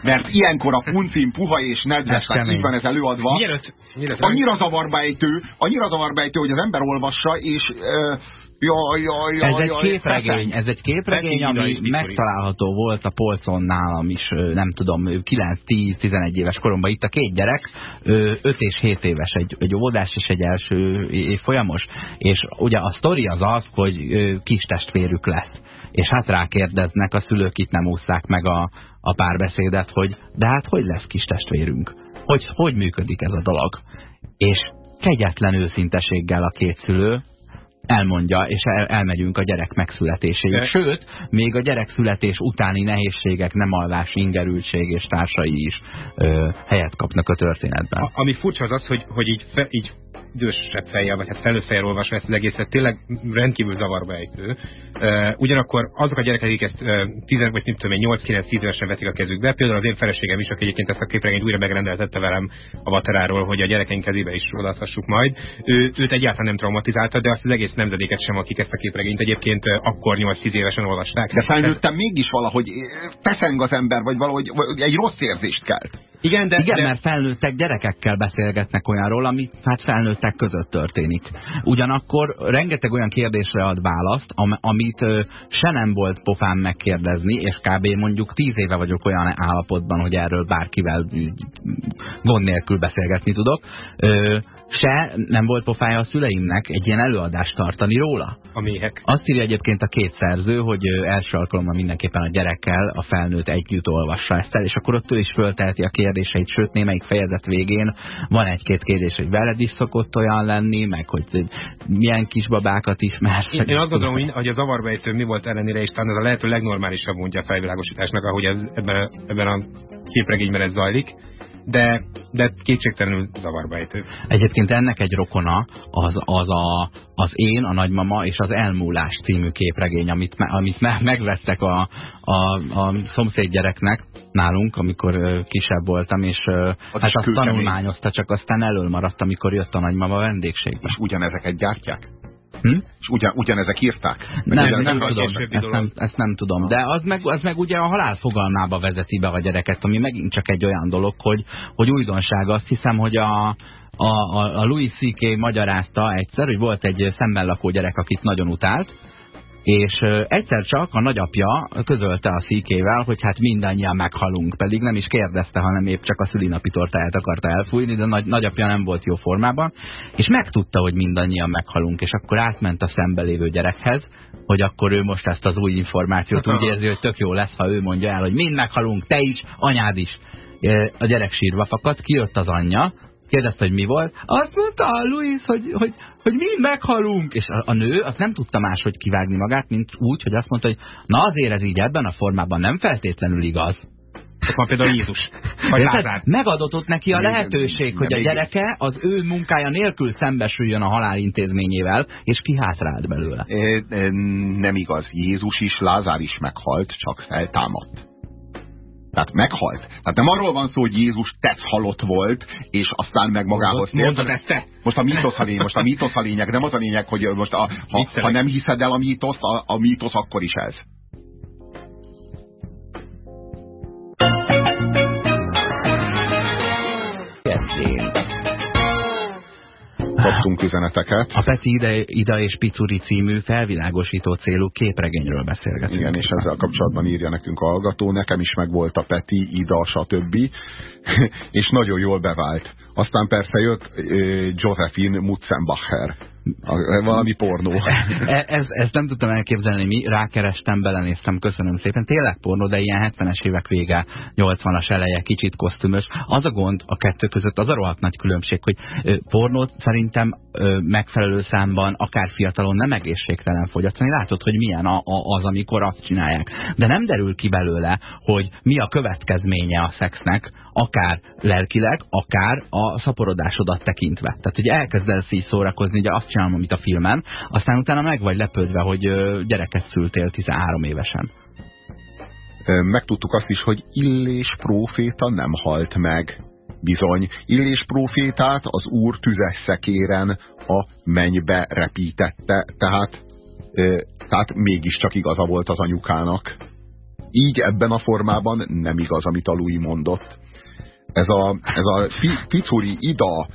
Mert ilyenkor a puncin puha és nedves, tehát így van ez előadva. Mielőtt, mielőtt annyira zavarba ejtő, annyira zavarba ejtő, hogy az ember olvassa, és ö, Ja, ja, ja, ez egy képregény, ez egy képregény, ami megtalálható volt a polcon nálam is, nem tudom, 9-10-11 éves koromban. Itt a két gyerek, 5 és 7 éves, egy, egy óvodás és egy első folyamos. És ugye a sztori az az, hogy kis testvérük lesz. És hát rákérdeznek, a szülők itt nem úszták meg a, a párbeszédet, hogy de hát hogy lesz kis testvérünk? Hogy, hogy működik ez a dolog? És kegyetlen őszinteséggel a két szülő elmondja, és el, elmegyünk a gyerek megszületéséig. De... Sőt, még a gyerek születés utáni nehézségek, nem alvás, ingerültség és társai is ö, helyet kapnak a történetben. A, ami furcsa az az, hogy, hogy így, fe, így idősebb fejjel, vagy hát felnőtt fejjel olvasva ezt az egészet, tényleg rendkívül zavarba ejtő. Ugyanakkor azok a gyerekek, akik ezt uh, 10 vagy nem tudom, 8-9-10 évesen vetik a kezükbe, például az én feleségem is, aki egyébként ezt a képregényt újra megrendeltette velem a vateráról, hogy a gyerekeink kezébe is odaadhassuk majd. Ő, őt egyáltalán nem traumatizálta, de azt az egész nemzedéket sem, akik ezt a képregényt egyébként akkor 8-10 évesen olvasták. De felnőttem mégis valahogy feszeng az ember, vagy valahogy egy rossz érzést kelt. Igen, de, Igen de... mert felnőttek gyerekekkel beszélgetnek olyanról, ami hát felnőttek között történik. Ugyanakkor rengeteg olyan kérdésre ad választ, am amit ö, se nem volt pofán megkérdezni, és kb. mondjuk tíz éve vagyok olyan állapotban, hogy erről bárkivel gond nélkül beszélgetni tudok. Ö, se nem volt pofája a szüleimnek egy ilyen előadást tartani róla. A méhek. Azt írja egyébként a két szerző, hogy első alkalommal mindenképpen a gyerekkel a felnőtt együtt olvassa ezt el, és akkor ott ő is fölteheti a kérdéseit, sőt némelyik fejezet végén van egy-két kérdés, hogy veled is szokott olyan lenni, meg hogy milyen kisbabákat ismersz. Én, én azt gondolom, hogy a zavarba ejtő mi volt ellenére, és talán ez a lehető legnormálisabb mondja a felvilágosításnak, ahogy ez, ebben, a, ebben a képregényben ez zajlik de, de kétségtelenül zavarba ejtő. Egyébként ennek egy rokona az, az a, az Én, a Nagymama és az Elmúlás című képregény, amit, amit me, megvettek a, a, a szomszéd gyereknek nálunk, amikor kisebb voltam, és az hát azt tanulmányozta, csak aztán elől maradt, amikor jött a nagymama vendégségbe. És ugyanezeket gyártják? Hm? És ugyan, ugyanezek írták? Nem, nem, nem tudom, ezt nem, ezt nem tudom. De az meg, az meg ugye a halál fogalmába vezeti be a gyereket, ami megint csak egy olyan dolog, hogy, hogy újdonság. Azt hiszem, hogy a, a, a Louis C.K. magyarázta egyszer, hogy volt egy szemben lakó gyerek, akit nagyon utált, és egyszer csak a nagyapja közölte a szíkével, hogy hát mindannyian meghalunk, pedig nem is kérdezte, hanem épp csak a szülinapi tortáját akarta elfújni, de nagy, nagyapja nem volt jó formában, és megtudta, hogy mindannyian meghalunk, és akkor átment a szembelévő gyerekhez, hogy akkor ő most ezt az új információt úgy érzi, hogy tök jó lesz, ha ő mondja el, hogy mind meghalunk, te is, anyád is. A gyerek sírva fakadt, kijött az anyja, kérdezte, hogy mi volt. Azt mondta a Louis, hogy, hogy, hogy mi meghalunk. És a, a nő azt nem tudta máshogy kivágni magát, mint úgy, hogy azt mondta, hogy na azért ez így ebben a formában nem feltétlenül igaz. Ott van például Jézus. Vagy Megadott neki a lehetőség, hogy a gyereke az ő munkája nélkül szembesüljön a halál intézményével, és kihátrált belőle. Nem igaz. Jézus is, Lázár is meghalt, csak feltámadt. Tehát meghalt. Tehát nem arról van szó, hogy Jézus tetsz halott volt, és aztán meg magához tért. Ezt te? Most a mítosz a lényeg, most a mítosz a lényeg, nem az a lényeg, hogy most a, ha, ha nem hiszed el a mítoszt, a, a mítosz akkor is ez. Üzeneteket. A Peti ide, ida és Picuri című felvilágosító célú képregényről beszélgetünk. Igen, és ezzel kapcsolatban írja nekünk a hallgató. Nekem is megvolt a Peti, Ida, stb. és nagyon jól bevált. Aztán persze jött Josephine Mutzenbacher valami pornó. E, ez, ez nem tudtam elképzelni, mi rákerestem, belenéztem, köszönöm szépen. Tényleg pornó, de ilyen 70-es évek vége, 80-as eleje, kicsit kosztümös. Az a gond a kettő között, az a rohadt nagy különbség, hogy pornót szerintem megfelelő számban, akár fiatalon nem egészségtelen fogyasztani. Látod, hogy milyen a, a, az, amikor azt csinálják. De nem derül ki belőle, hogy mi a következménye a szexnek, akár lelkileg, akár a szaporodásodat tekintve. Tehát, hogy elkezdesz így szórakozni, ugye azt csinálom, amit a filmen, aztán utána meg vagy lepődve, hogy gyereket szültél 13 évesen. Megtudtuk azt is, hogy Illés próféta nem halt meg. Bizony, Illés prófétát az úr tüzes szekéren a mennybe repítette, tehát, tehát mégiscsak igaza volt az anyukának. Így ebben a formában nem igaz, amit a Louis mondott. Ez a, ez a Picuri Ida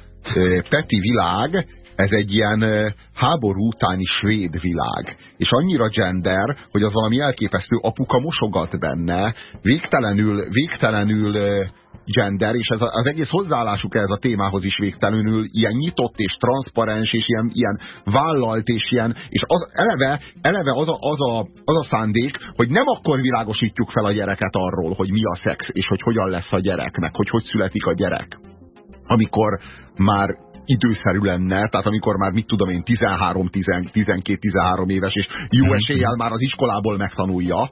Peti világ, ez egy ilyen háború utáni svéd világ. És annyira gender, hogy az valami elképesztő apuka mosogat benne, végtelenül, végtelenül gender, és ez az egész hozzáállásuk ez a témához is végtelenül ilyen nyitott és transzparens, és ilyen, ilyen vállalt, és ilyen, és az, eleve, eleve az, a, az, a, az a szándék, hogy nem akkor világosítjuk fel a gyereket arról, hogy mi a szex, és hogy hogyan lesz a gyereknek, hogy hogy születik a gyerek. Amikor már időszerű lenne, tehát amikor már mit tudom én 13-12-13 éves, és jó eséllyel már az iskolából megtanulja,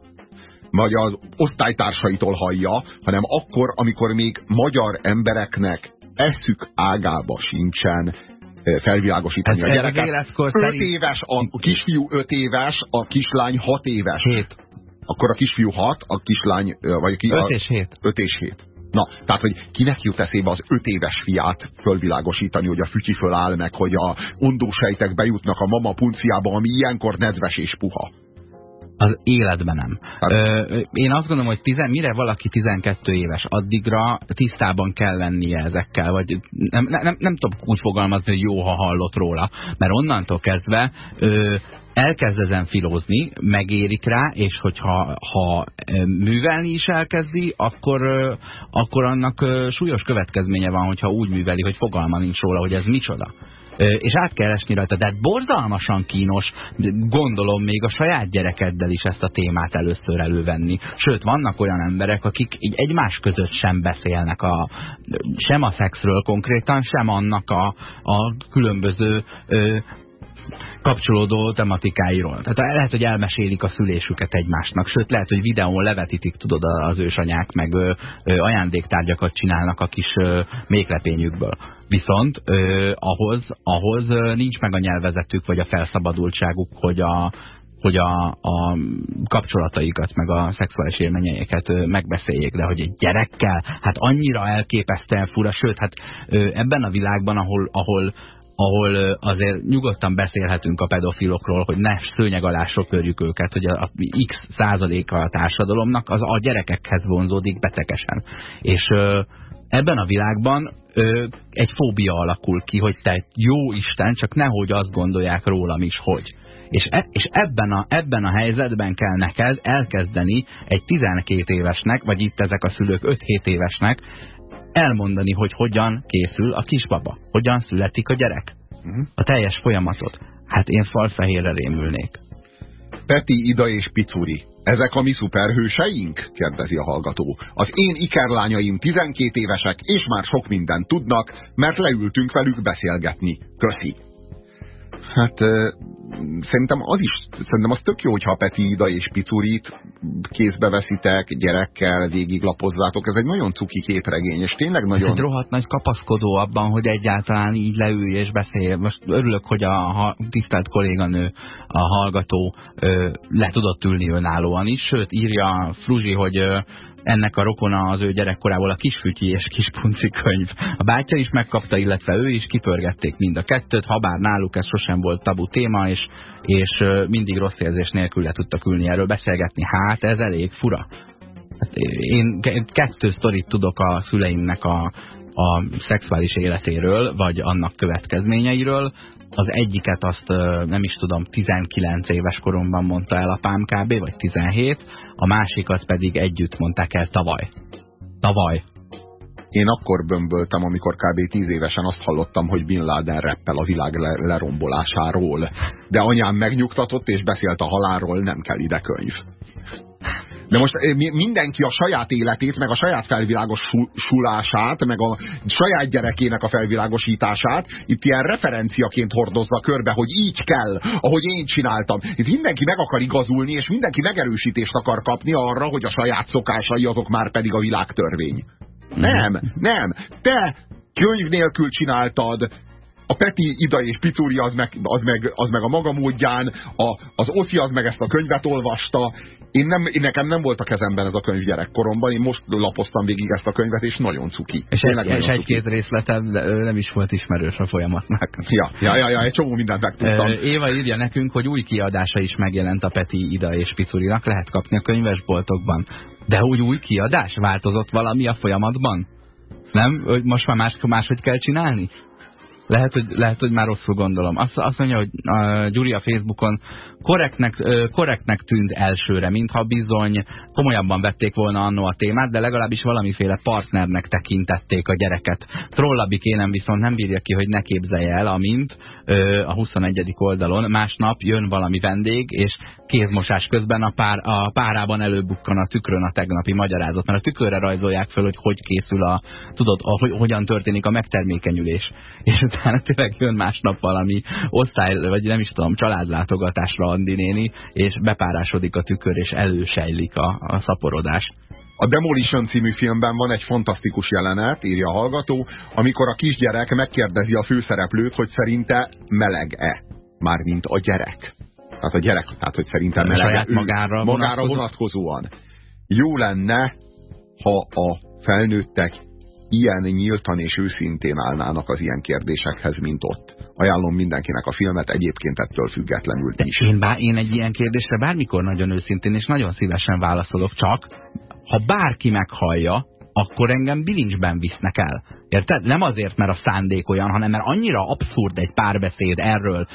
vagy az osztálytársaitól hallja, hanem akkor, amikor még magyar embereknek eszük ágába sincsen felvilágosítani Ez a gyereket. 5 szerint... éves, a kisfiú 5 éves, a kislány 6 éves. 7. Akkor a kisfiú 6, a kislány... Vagy ki, 5 és 7. 5 és 7. Na, tehát, hogy kinek jut eszébe az öt éves fiát fölvilágosítani, hogy a fücsi föláll meg, hogy a ondósejtek bejutnak a mama punciába, ami ilyenkor nedves és puha. Az életben nem. Hát. Ö, én azt gondolom, hogy tizen, mire valaki 12 éves, addigra tisztában kell lennie ezekkel, vagy nem, nem, nem tudom úgy fogalmazni, hogy jó, ha hallott róla, mert onnantól kezdve ö, elkezd ezen filózni, megérik rá, és hogyha ha művelni is elkezdi, akkor, akkor annak súlyos következménye van, hogyha úgy műveli, hogy fogalma nincs róla, hogy ez micsoda és át kell esni rajta. De hát borzalmasan kínos, gondolom még a saját gyerekeddel is ezt a témát először elővenni. Sőt, vannak olyan emberek, akik így egymás között sem beszélnek a, sem a szexről konkrétan, sem annak a, a különböző ö, kapcsolódó tematikáiról. Tehát lehet, hogy elmesélik a szülésüket egymásnak, sőt lehet, hogy videón levetítik, tudod, az ősanyák, meg ö, ö, ajándéktárgyakat csinálnak a kis ö, méklepényükből. Viszont ö, ahhoz, ahhoz nincs meg a nyelvezetük, vagy a felszabadultságuk, hogy a, hogy a, a kapcsolataikat, meg a szexuális élményeiket megbeszéljék, de hogy egy gyerekkel, hát annyira elképesztően fura, sőt, hát ebben a világban, ahol, ahol ahol azért nyugodtan beszélhetünk a pedofilokról, hogy ne szőnyeg alá sopörjük őket, hogy a x százaléka a társadalomnak az a gyerekekhez vonzódik betegesen. És ebben a világban egy fóbia alakul ki, hogy te jó Isten, csak nehogy azt gondolják rólam is, hogy. És, e, és ebben, a, ebben a helyzetben kell neked elkezdeni egy 12 évesnek, vagy itt ezek a szülők 5-7 évesnek elmondani, hogy hogyan készül a kisbaba, hogyan születik a gyerek. Mhm. A teljes folyamatot. Hát én falfehérre rémülnék. Peti, Ida és Picuri. Ezek a mi szuperhőseink? kérdezi a hallgató. Az én ikerlányaim 12 évesek, és már sok mindent tudnak, mert leültünk velük beszélgetni. Köszi. Hát szerintem az is, szerintem az tök jó, hogyha Peti Ida és Picurit kézbe veszitek, gyerekkel végiglapozzátok. Ez egy nagyon cuki képregény, és tényleg nagyon... Egy rohadt nagy kapaszkodó abban, hogy egyáltalán így leülj és beszélj. Most örülök, hogy a, a tisztelt kolléganő, a hallgató ö, le tudott ülni önállóan is, sőt írja Fruzsi, hogy ö, ennek a rokona az ő gyerekkorából a Kisfütyi és Kispunci könyv. A bátyja is megkapta, illetve ő is kipörgették mind a kettőt, ha bár náluk ez sosem volt tabu téma, és, és mindig rossz érzés nélkül le tudtak ülni erről beszélgetni. Hát ez elég fura. Hát én kettő sztorit tudok a szüleimnek a, a szexuális életéről, vagy annak következményeiről. Az egyiket azt nem is tudom, 19 éves koromban mondta el apám kb. vagy 17, a másik az pedig együtt mondták el tavaly. Tavaly. Én akkor bömböltem, amikor kb. 10 évesen azt hallottam, hogy Bin Laden reppel a világ le lerombolásáról. De anyám megnyugtatott és beszélt a halálról, nem kell ide könyv. De most eh, mindenki a saját életét, meg a saját felvilágosulását, meg a saját gyerekének a felvilágosítását itt ilyen referenciaként hordozza körbe, hogy így kell, ahogy én csináltam. Itt mindenki meg akar igazulni, és mindenki megerősítést akar kapni arra, hogy a saját szokásai azok már pedig a világtörvény. Nem, nem. Te könyv nélkül csináltad, a Peti, Ida és Picuri az meg, az meg, az meg a maga módján, a, az Oszi az meg ezt a könyvet olvasta. Én nem, én nekem nem volt a kezemben ez a könyv gyerekkoromban, én most lapoztam végig ezt a könyvet, és nagyon cuki. És, egy, és egy-két részletem nem is volt ismerős a folyamatnak. Ja, ja, ja, ja egy csomó mindent megtudtam. Éva írja nekünk, hogy új kiadása is megjelent a Peti, Ida és Picurinak, lehet kapni a könyvesboltokban. De úgy új kiadás? Változott valami a folyamatban? Nem? Hogy most már más, máshogy kell csinálni? Lehet, hogy, lehet, hogy már rosszul gondolom. Azt, azt mondja, hogy uh, Gyuri a Facebookon korrektnek, korrektnek tűnt elsőre, mintha bizony komolyabban vették volna annó a témát, de legalábbis valamiféle partnernek tekintették a gyereket. Trollabik énem viszont nem bírja ki, hogy ne képzelje el, amint a 21. oldalon másnap jön valami vendég, és kézmosás közben a, pár, a párában előbukkan a tükrön a tegnapi magyarázat, mert a tükörre rajzolják föl, hogy hogy készül a, tudod, a, hogy hogyan történik a megtermékenyülés. És utána tényleg jön másnap valami osztály, vagy nem is tudom, családlátogatásra Andi néni, és bepárásodik a tükör, és elősejlik a, a szaporodás. A Demolition című filmben van egy fantasztikus jelenet, írja a hallgató, amikor a kisgyerek megkérdezi a főszereplőt, hogy szerinte meleg-e. Mármint a gyerek. Tehát a gyerek, tehát hogy szerintem meleg saját magára, magára vonatkozóan. Jó lenne, ha a felnőttek ilyen nyíltan és őszintén állnának az ilyen kérdésekhez, mint ott. Ajánlom mindenkinek a filmet, egyébként ettől függetlenül is. Én, bár, én egy ilyen kérdésre bármikor nagyon őszintén és nagyon szívesen válaszolok, csak ha bárki meghallja, akkor engem bilincsben visznek el. Érted? Nem azért, mert a szándék olyan, hanem mert annyira abszurd egy párbeszéd erről,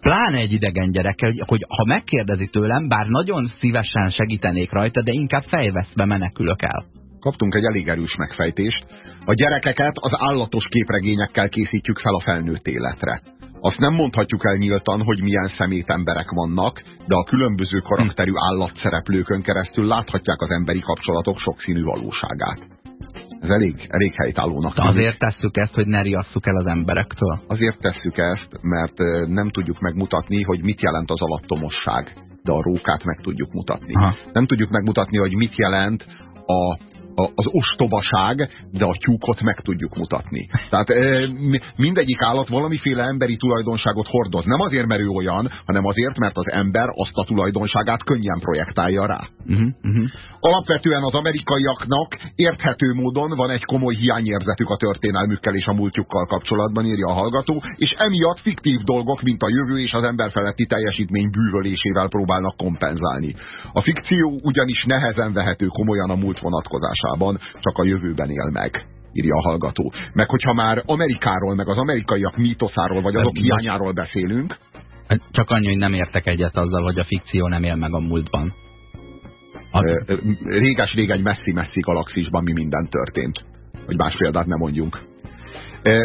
pláne egy idegen gyerekkel, hogy ha megkérdezi tőlem, bár nagyon szívesen segítenék rajta, de inkább fejveszve menekülök el. Kaptunk egy elég erős megfejtést. A gyerekeket az állatos képregényekkel készítjük fel a felnőtt életre. Azt nem mondhatjuk el nyíltan, hogy milyen szemét emberek vannak, de a különböző karakterű állatszereplőkön keresztül láthatják az emberi kapcsolatok sokszínű valóságát. Ez elég, elég helytállónak. De azért tesszük ezt, hogy ne riasszuk el az emberektől? Azért tesszük ezt, mert nem tudjuk megmutatni, hogy mit jelent az alattomosság de a rókát meg tudjuk mutatni. Aha. Nem tudjuk megmutatni, hogy mit jelent a az ostobaság, de a tyúkot meg tudjuk mutatni. Tehát e, mindegyik állat valamiféle emberi tulajdonságot hordoz. Nem azért, mert ő olyan, hanem azért, mert az ember azt a tulajdonságát könnyen projektálja rá. Uh -huh, uh -huh. Alapvetően az amerikaiaknak érthető módon van egy komoly hiányérzetük a történelmükkel és a múltjukkal kapcsolatban, írja a hallgató, és emiatt fiktív dolgok, mint a jövő és az ember feletti teljesítmény bűvölésével próbálnak kompenzálni. A fikció ugyanis nehezen vehető komolyan a múlt vonatkozás vonatkozásában csak a jövőben él meg írja a hallgató. Meg hogyha már Amerikáról, meg az amerikaiak mítoszáról, vagy azok hiányáról beszélünk. Csak annyi, hogy nem értek egyet azzal, hogy a fikció nem él meg a múltban. A... Réges-rég egy messzi-messzi galaxisban mi minden történt. Hogy más példát nem mondjunk.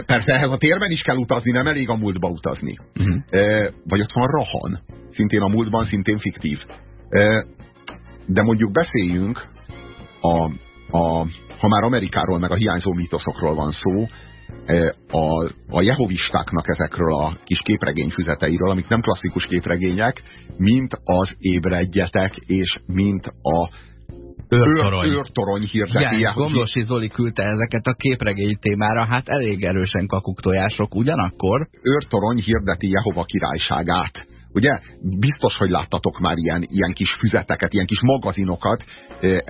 Persze ehhez a térben is kell utazni, nem elég a múltba utazni. Uh mhm. -huh. Vagy ott van Rahan, szintén a múltban, szintén fiktív. De mondjuk beszéljünk a a, ha már Amerikáról meg a hiányzó mítoszokról van szó, e, a, a jehovistáknak ezekről a kis képregényfüzeteiről, amik nem klasszikus képregények, mint az ébredjetek, és mint a őrtorony, őrtorony hirdeti. Igen, Gomlosi Zoli küldte ezeket a képregény témára, hát elég erősen kakuktojások ugyanakkor. Őrtorony hirdeti Jehova királyságát ugye? Biztos, hogy láttatok már ilyen, ilyen kis füzeteket, ilyen kis magazinokat,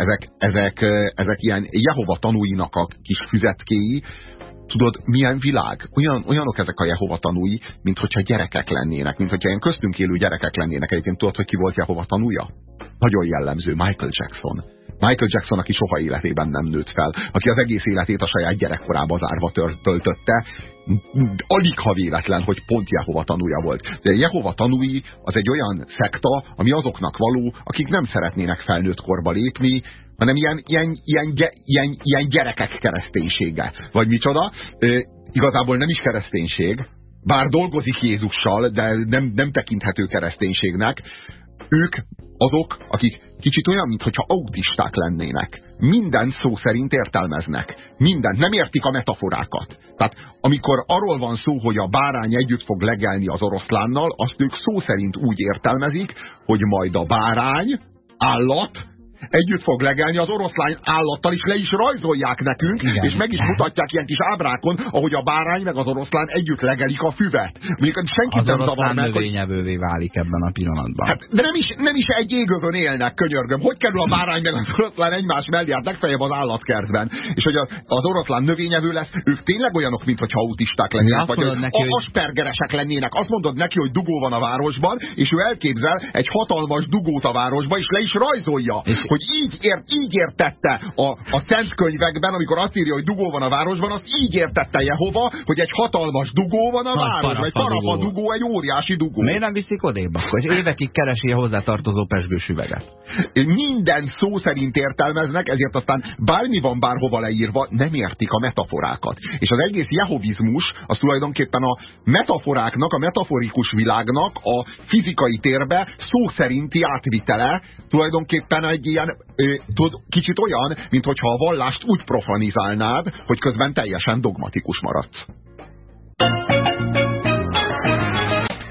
ezek, ezek, ezek ilyen Jehova tanúinak a kis füzetkéi, tudod, milyen világ? Olyan, olyanok ezek a Jehova tanúi, mint hogyha gyerekek lennének, mint hogyha ilyen köztünk élő gyerekek lennének. Egyébként tudod, hogy ki volt Jehova tanúja? Nagyon jellemző, Michael Jackson. Michael Jackson, aki soha életében nem nőtt fel, aki az egész életét a saját gyerekkorába zárva töltötte, alig ha véletlen, hogy pont Jehova tanúja volt. De Jehova tanúi az egy olyan szekta, ami azoknak való, akik nem szeretnének felnőtt korba lépni, hanem ilyen, ilyen, ilyen, ilyen, ilyen gyerekek kereszténysége. Vagy micsoda? E, igazából nem is kereszténység, bár dolgozik Jézussal, de nem, nem tekinthető kereszténységnek. Ők azok, akik kicsit olyan, mintha autisták lennének. Minden szó szerint értelmeznek. Mindent. Nem értik a metaforákat. Tehát amikor arról van szó, hogy a bárány együtt fog legelni az oroszlánnal, azt ők szó szerint úgy értelmezik, hogy majd a bárány, állat, együtt fog legelni az oroszlány állattal, és le is rajzolják nekünk, Igen. és meg is mutatják ilyen kis ábrákon, ahogy a bárány meg az oroszlán együtt legelik a füvet. Mondjuk senkit az nem zavar meg, növényevővé hogy... válik ebben a pillanatban. Hát, de nem is, nem is egy égövön élnek, könyörgöm. Hogy kerül a bárány meg az oroszlán egymás mellé, hát legfeljebb az állatkertben. És hogy az, az oroszlán növényevő lesz, ők tényleg olyanok, mintha autisták lennének, vagy hogy neki, hogy... aspergeresek lennének. Azt mondod neki, hogy dugó van a városban, és ő elképzel egy hatalmas dugót a városba, és le is rajzolja. És hogy így, ért, így értette a, a szent könyvekben, amikor azt írja, hogy dugó van a városban, azt így értette Jehova, hogy egy hatalmas dugó van a Nagy városban, egy parafa dugó, egy óriási dugó. Miért nem viszik odébb? Hogy évekig keresi a hozzátartozó pesgős üveget. Minden szó szerint értelmeznek, ezért aztán bármi van bárhova leírva, nem értik a metaforákat. És az egész jehovizmus az tulajdonképpen a metaforáknak, a metaforikus világnak a fizikai térbe szó szerinti átvitele, tulajdonképpen egy ilyen ö, tud, kicsit olyan, mint hogyha a vallást úgy profanizálnád, hogy közben teljesen dogmatikus maradsz.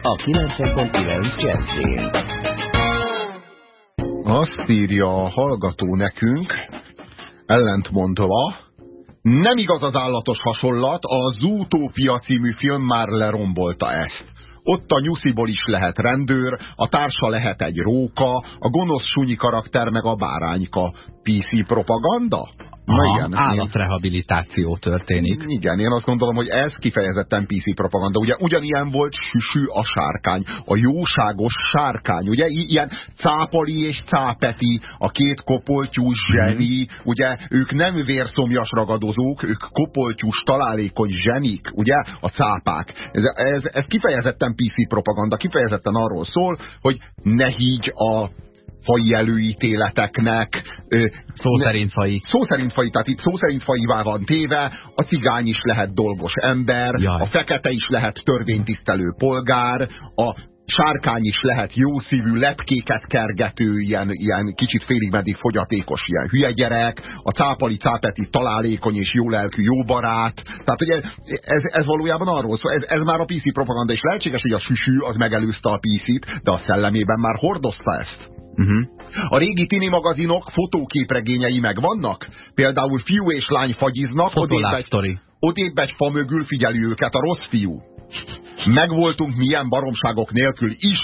A 90.9 Jazzin. Azt írja a hallgató nekünk, ellentmondva, nem igaz az állatos hasonlat, a Zootópia című film már lerombolta ezt. Ott a nyusziból is lehet rendőr, a társa lehet egy róka, a gonosz sunyi karakter meg a bárányka. PC propaganda? Na igen, állatrehabilitáció történik. Igen, én azt gondolom, hogy ez kifejezetten PC propaganda. Ugye ugyanilyen volt Süsű a sárkány, a jóságos sárkány, ugye ilyen cápali és cápeti, a két kopoltyús zseni, mm. ugye ők nem vérszomjas ragadozók, ők kopoltyús találékony zsenik, ugye a cápák. Ez, ez, ez kifejezetten PC propaganda, kifejezetten arról szól, hogy ne higgy a fai előítéleteknek. Szó szerint fai. Szó szerint fai, tehát itt szó szerint faivá van téve, a cigány is lehet dolgos ember, Jaj. a fekete is lehet törvénytisztelő polgár, a sárkány is lehet jószívű, lepkéket kergető, ilyen, ilyen kicsit félig meddig fogyatékos, ilyen hülye gyerek, a cápali cápeti találékony és jó lelkű, jó barát. Tehát ugye ez, ez valójában arról szól, ez, ez már a PC propaganda, és lehetséges, hogy a süsű az megelőzte a PC-t, de a szellemében már hordozta ezt. Uh -huh. A régi tini magazinok fotóképregényei megvannak? Például fiú és lány fagyiznak, odébb egy, odébb egy fa mögül figyeli őket a rossz fiú. Megvoltunk milyen baromságok nélkül is,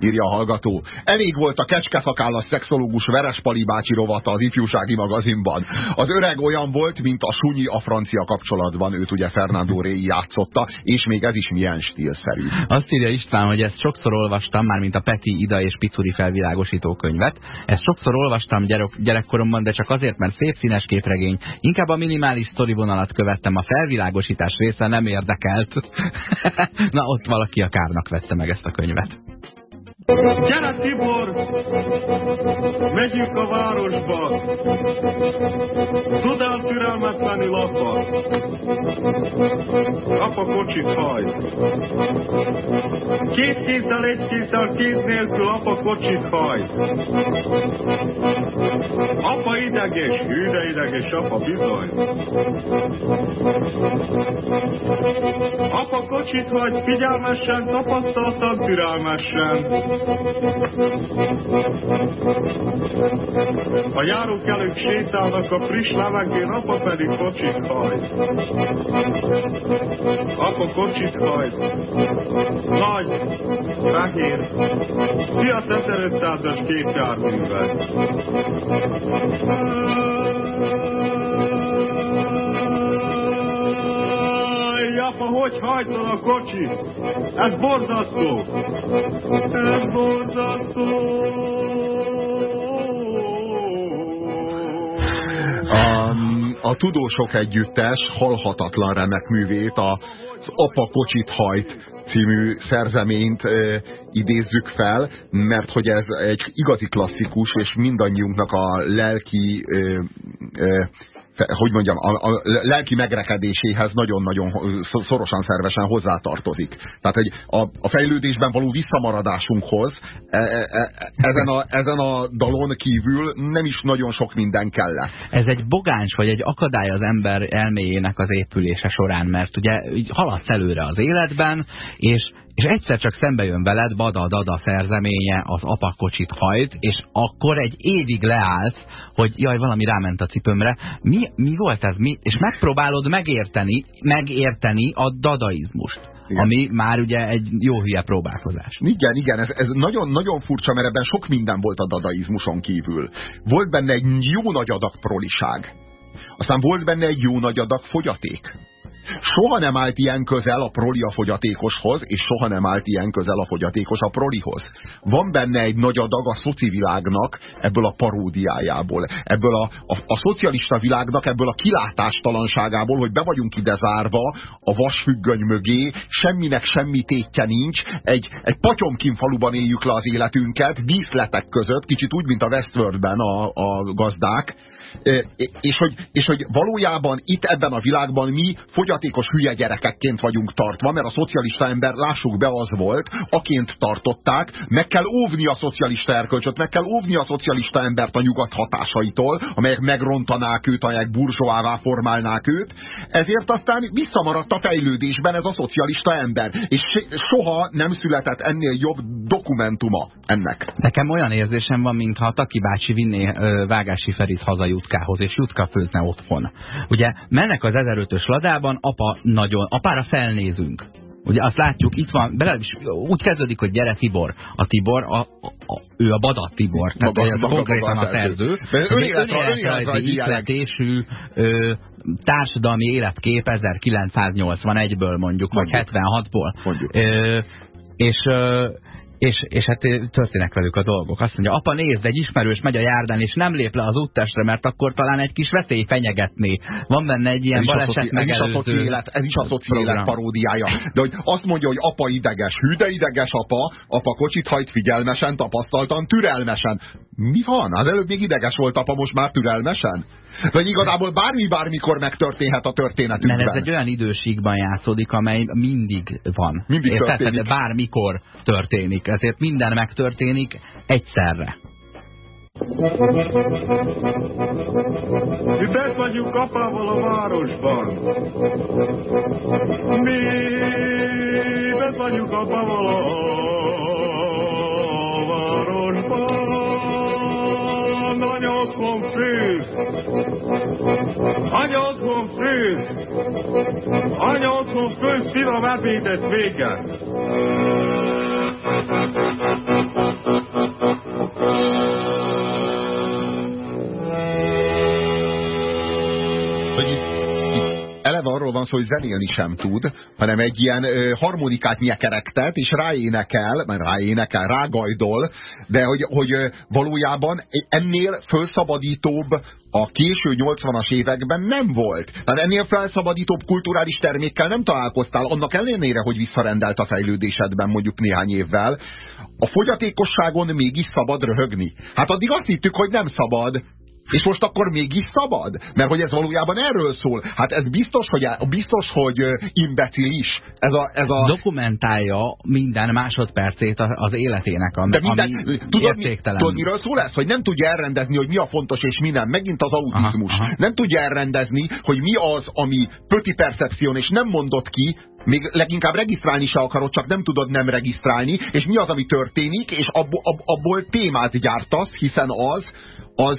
írja a hallgató. Elég volt a kecskeszakállas szexológus Verespali bácsi rovata az ifjúsági magazinban. Az öreg olyan volt, mint a sunyi a francia kapcsolatban, őt ugye Fernando Rey játszotta, és még ez is milyen stílszerű. Azt írja István, hogy ezt sokszor olvastam, már mint a Peti, Ida és Picuri felvilágosító könyvet. Ezt sokszor olvastam gyerek, gyerekkoromban, de csak azért, mert szép színes képregény. Inkább a minimális sztorivonalat követtem, a felvilágosítás része nem érdekelt. Na, ott valaki a kárnak vette meg ezt a könyvet. Gyere Tibor! Megyünk a városba! Tudál türelmetlenni lakat? Apa kocsit haj! Két kézzel, egy kézzel, kéz nélkül apa kocsit haj! Apa ideges, hűde ideges, apa bizony! Apa kocsit hagy, figyelmesen, tapasztaltan, türelmesen! A járókelők sétálnak a friss levegén, apa pedig kocsit hajt. Apa kocsit hajt. Nagy, Fehér. Fiat 1500-as két Japa, hogy hajtol a kocsi? Ez borzasztó. Ez borzasztó. A, Tudósok Együttes halhatatlan remek művét, az Apa kocsit hajt című szerzeményt e, idézzük fel, mert hogy ez egy igazi klasszikus, és mindannyiunknak a lelki e, e, hogy mondjam, a, a lelki megrekedéséhez nagyon-nagyon szorosan szervesen hozzátartozik. Tehát egy, a, a fejlődésben való visszamaradásunkhoz e, e, e, ezen, a, ezen a dalon kívül nem is nagyon sok minden kell. Ez egy bogáns vagy egy akadály az ember elméjének az épülése során, mert ugye haladsz előre az életben, és és egyszer csak szembe jön veled Bada-Dada szerzeménye, az apakocsit hajt, és akkor egy évig leállsz, hogy jaj, valami ráment a cipőmre. Mi, mi volt ez? Mi? És megpróbálod megérteni, megérteni a dadaizmust. Igen. Ami már ugye egy jó hülye próbálkozás. Igen, igen, ez, ez nagyon, nagyon furcsa, mert ebben sok minden volt a dadaizmuson kívül. Volt benne egy jó nagy adag proliság. Aztán volt benne egy jó nagy adag fogyaték Soha nem állt ilyen közel a proli a fogyatékoshoz, és soha nem állt ilyen közel a fogyatékos a prolihoz. Van benne egy nagy adag a szoci világnak ebből a paródiájából, ebből a, a, a szocialista világnak ebből a kilátástalanságából, hogy be vagyunk ide zárva a vasfüggöny mögé, semminek semmi tétje nincs, egy, egy patyomkin faluban éljük le az életünket, díszletek között, kicsit úgy, mint a Westworldben a, a gazdák, és hogy, és hogy valójában itt ebben a világban mi fogyatékos hülye gyerekekként vagyunk tartva, mert a szocialista ember, lássuk be, az volt, aként tartották, meg kell óvni a szocialista erkölcsöt, meg kell óvni a szocialista embert a nyugat hatásaitól, amelyek megrontanák őt, amelyek burzsóává formálnák őt, ezért aztán visszamaradt a fejlődésben ez a szocialista ember, és soha nem született ennél jobb dokumentuma ennek. Nekem olyan érzésem van, mintha Taki bácsi vinné Vágási Ferit hazajut Jutkához, és Jutka főzne otthon. Ugye mennek az 1005-ös ladában, apa nagyon, apára felnézünk. Ugye azt látjuk, itt van, bele, úgy kezdődik, hogy gyere Tibor. A Tibor, a, a, ő a Badat Tibor, tehát maga, ez maga, konkrétan maga a szerző. Önéletrajzi ihletésű társadalmi életkép 1981-ből mondjuk, mondjuk, vagy 76-ból. Mondjuk. Ö, és ö, és, és hát történnek velük a dolgok. Azt mondja, apa nézd, egy ismerős megy a járdán, és nem lép le az úttestre, mert akkor talán egy kis veszély fenyegetné. Van benne egy ilyen baleset megelőző ez is a élet, ez is a szoci élet paródiája. De hogy azt mondja, hogy apa ideges, hű, de ideges apa, apa kocsit hajt figyelmesen, tapasztaltan, türelmesen. Mi van? Az előbb még ideges volt apa, most már türelmesen? Vagy igazából bármi bármikor megtörténhet a történetünkben. Mert ez egy olyan időségben játszódik, amely mindig van. Mindig Érted? történik. De bármikor történik. Ezért minden megtörténik egyszerre. Mi bent vagyunk apával a városban. Mi bent vagyunk apával a városban. Anya otthon főz. Anya otthon főz. Anya otthon főz, finom ebédet eleve arról van szó, hogy zenélni sem tud, hanem egy ilyen ö, harmonikát nyekerektet, és ráénekel, mert ráénekel, rágajdol, de hogy, hogy valójában ennél fölszabadítóbb a késő 80-as években nem volt. Tehát ennél felszabadítóbb kulturális termékkel nem találkoztál, annak ellenére, hogy visszarendelt a fejlődésedben mondjuk néhány évvel. A fogyatékosságon mégis szabad röhögni. Hát addig azt hittük, hogy nem szabad, és most akkor mégis szabad? Mert hogy ez valójában erről szól. Hát ez biztos, hogy, biztos, hogy imbecilis. Ez a, ez a... Dokumentálja minden másodpercét az életének, ami, De minden, ami tudod, mi, tudod, miről szól ez? Hogy nem tudja elrendezni, hogy mi a fontos és mi nem. Megint az autizmus. Aha, aha. Nem tudja elrendezni, hogy mi az, ami pöti percepción, és nem mondott ki, még leginkább regisztrálni se akarod, csak nem tudod nem regisztrálni, és mi az, ami történik, és abból, abból témát gyártasz, hiszen az, az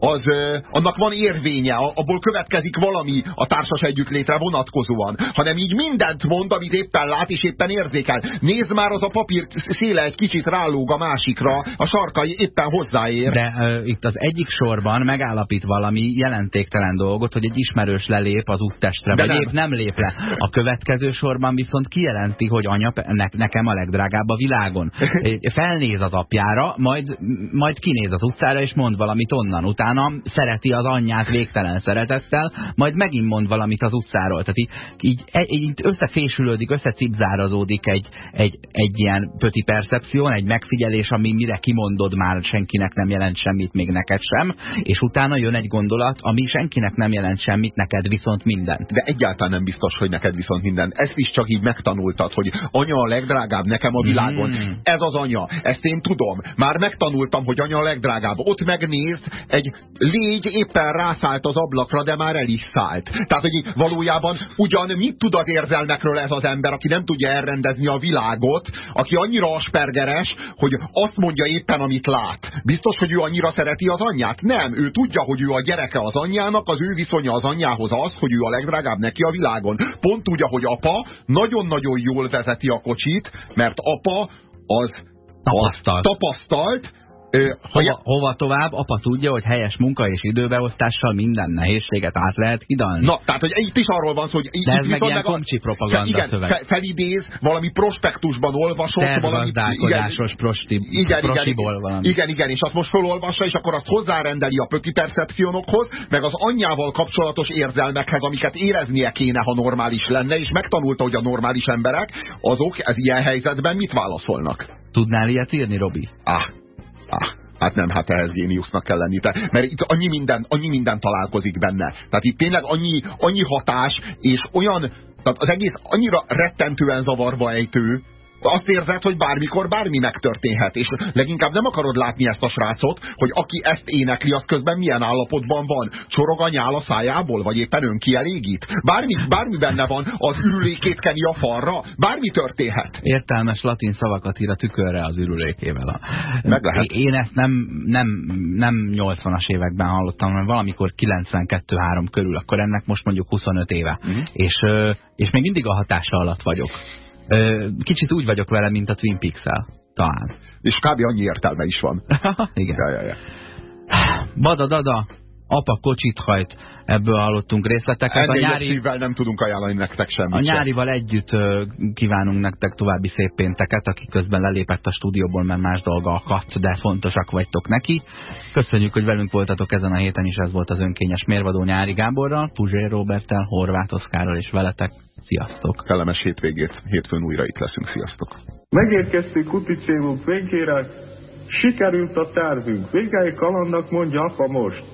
az, annak van érvénye, abból következik valami a társas együttlétre vonatkozóan, hanem így mindent mond, amit éppen lát és éppen érzékel. Nézd már, az a papír széle egy kicsit rálóg a másikra, a sarkai éppen hozzáér. De uh, itt az egyik sorban megállapít valami jelentéktelen dolgot, hogy egy ismerős lelép az úttestre, De vagy nem. épp nem lép le. A következő sorban viszont kijelenti, hogy anya ne, nekem a legdrágább a világon. Felnéz az apjára, majd, majd kinéz az utcára, és mond valamit onnan. Utána szereti az anyját végtelen szeretettel, majd megint mond valamit az utcáról. Tehát így, így, így összefésülődik, összecipzárazódik egy, egy, egy ilyen pöti percepció, egy megfigyelés, ami mire kimondod már senkinek nem jelent semmit, még neked sem, és utána jön egy gondolat, ami senkinek nem jelent semmit, neked viszont mindent. De egyáltalán nem biztos, hogy neked viszont minden. Ezt is csak így megtanultad, hogy anya a legdrágább nekem a világon. Mm. Ez az anya, ezt én tudom. Már megtanultam, hogy anya a legdrágább. Ott megnézd, egy légy éppen rászállt az ablakra, de már el is szállt. Tehát, hogy valójában ugyan mit tud az érzelmekről ez az ember, aki nem tudja elrendezni a világot, aki annyira aspergeres, hogy azt mondja éppen, amit lát. Biztos, hogy ő annyira szereti az anyját? Nem, ő tudja, hogy ő a gyereke az anyjának, az ő viszonya az anyjához az, hogy ő a legdrágább neki a világon. Pont úgy, ahogy apa nagyon-nagyon jól vezeti a kocsit, mert apa az tapasztalt, tapasztalt Ö, hova, hova tovább, apa tudja, hogy helyes munka és időbeosztással minden nehézséget át lehet hidalni. Na, tehát, hogy itt is arról van szó, hogy itt, De ez meg ilyen komcsi propaganda igen, szöveg. Fe, felidéz, valami prospektusban olvasott, valami... Igen, prosti, igen, prostiból valami. Igen, igen, és azt most felolvassa, és akkor azt hozzárendeli a pöki percepciónokhoz, meg az anyjával kapcsolatos érzelmekhez, amiket éreznie kéne, ha normális lenne, és megtanulta, hogy a normális emberek, azok ez ilyen helyzetben mit válaszolnak. Tudnál ilyet írni, Robi? Ah, Ah, hát nem, hát ehhez géniusznak kell lenni. De, mert itt annyi minden, annyi minden találkozik benne. Tehát itt tényleg annyi, annyi hatás, és olyan, tehát az egész annyira rettentően zavarba ejtő, azt érzed, hogy bármikor bármi megtörténhet, és leginkább nem akarod látni ezt a srácot, hogy aki ezt énekli, az közben milyen állapotban van. Csorog a nyál a szájából, vagy éppen önkielégít? Bármi, bármi benne van, az ürülékét keni a falra, bármi történhet. Értelmes latin szavakat ír a tükörre az ürülékével. Meg lehet. Én ezt nem, nem, nem 80-as években hallottam, hanem valamikor 92-3 körül, akkor ennek most mondjuk 25 éve. Uh mhm. -huh. és, és még mindig a hatása alatt vagyok. Kicsit úgy vagyok vele, mint a Twin Peaks-el. Talán. És kb. annyi értelme is van. Igen. Ja, ja, ja. Bada-dada, apa kocsit hajt, ebből hallottunk részleteket. Ennél a nyári... szívvel nem tudunk ajánlani nektek semmit. A nyárival sem. együtt kívánunk nektek további szép pénteket, aki közben lelépett a stúdióból, mert más dolga akadt, de fontosak vagytok neki. Köszönjük, hogy velünk voltatok ezen a héten is, ez volt az önkényes mérvadó Nyári Gáborral, Puzsér Roberttel, Horváth Oszkárral és veletek. Sziasztok! Kellemes hétvégét, hétfőn újra itt leszünk. Sziasztok! Megérkeztünk kuti célunk végére, sikerült a tervünk. Végei kalandnak mondja apa most.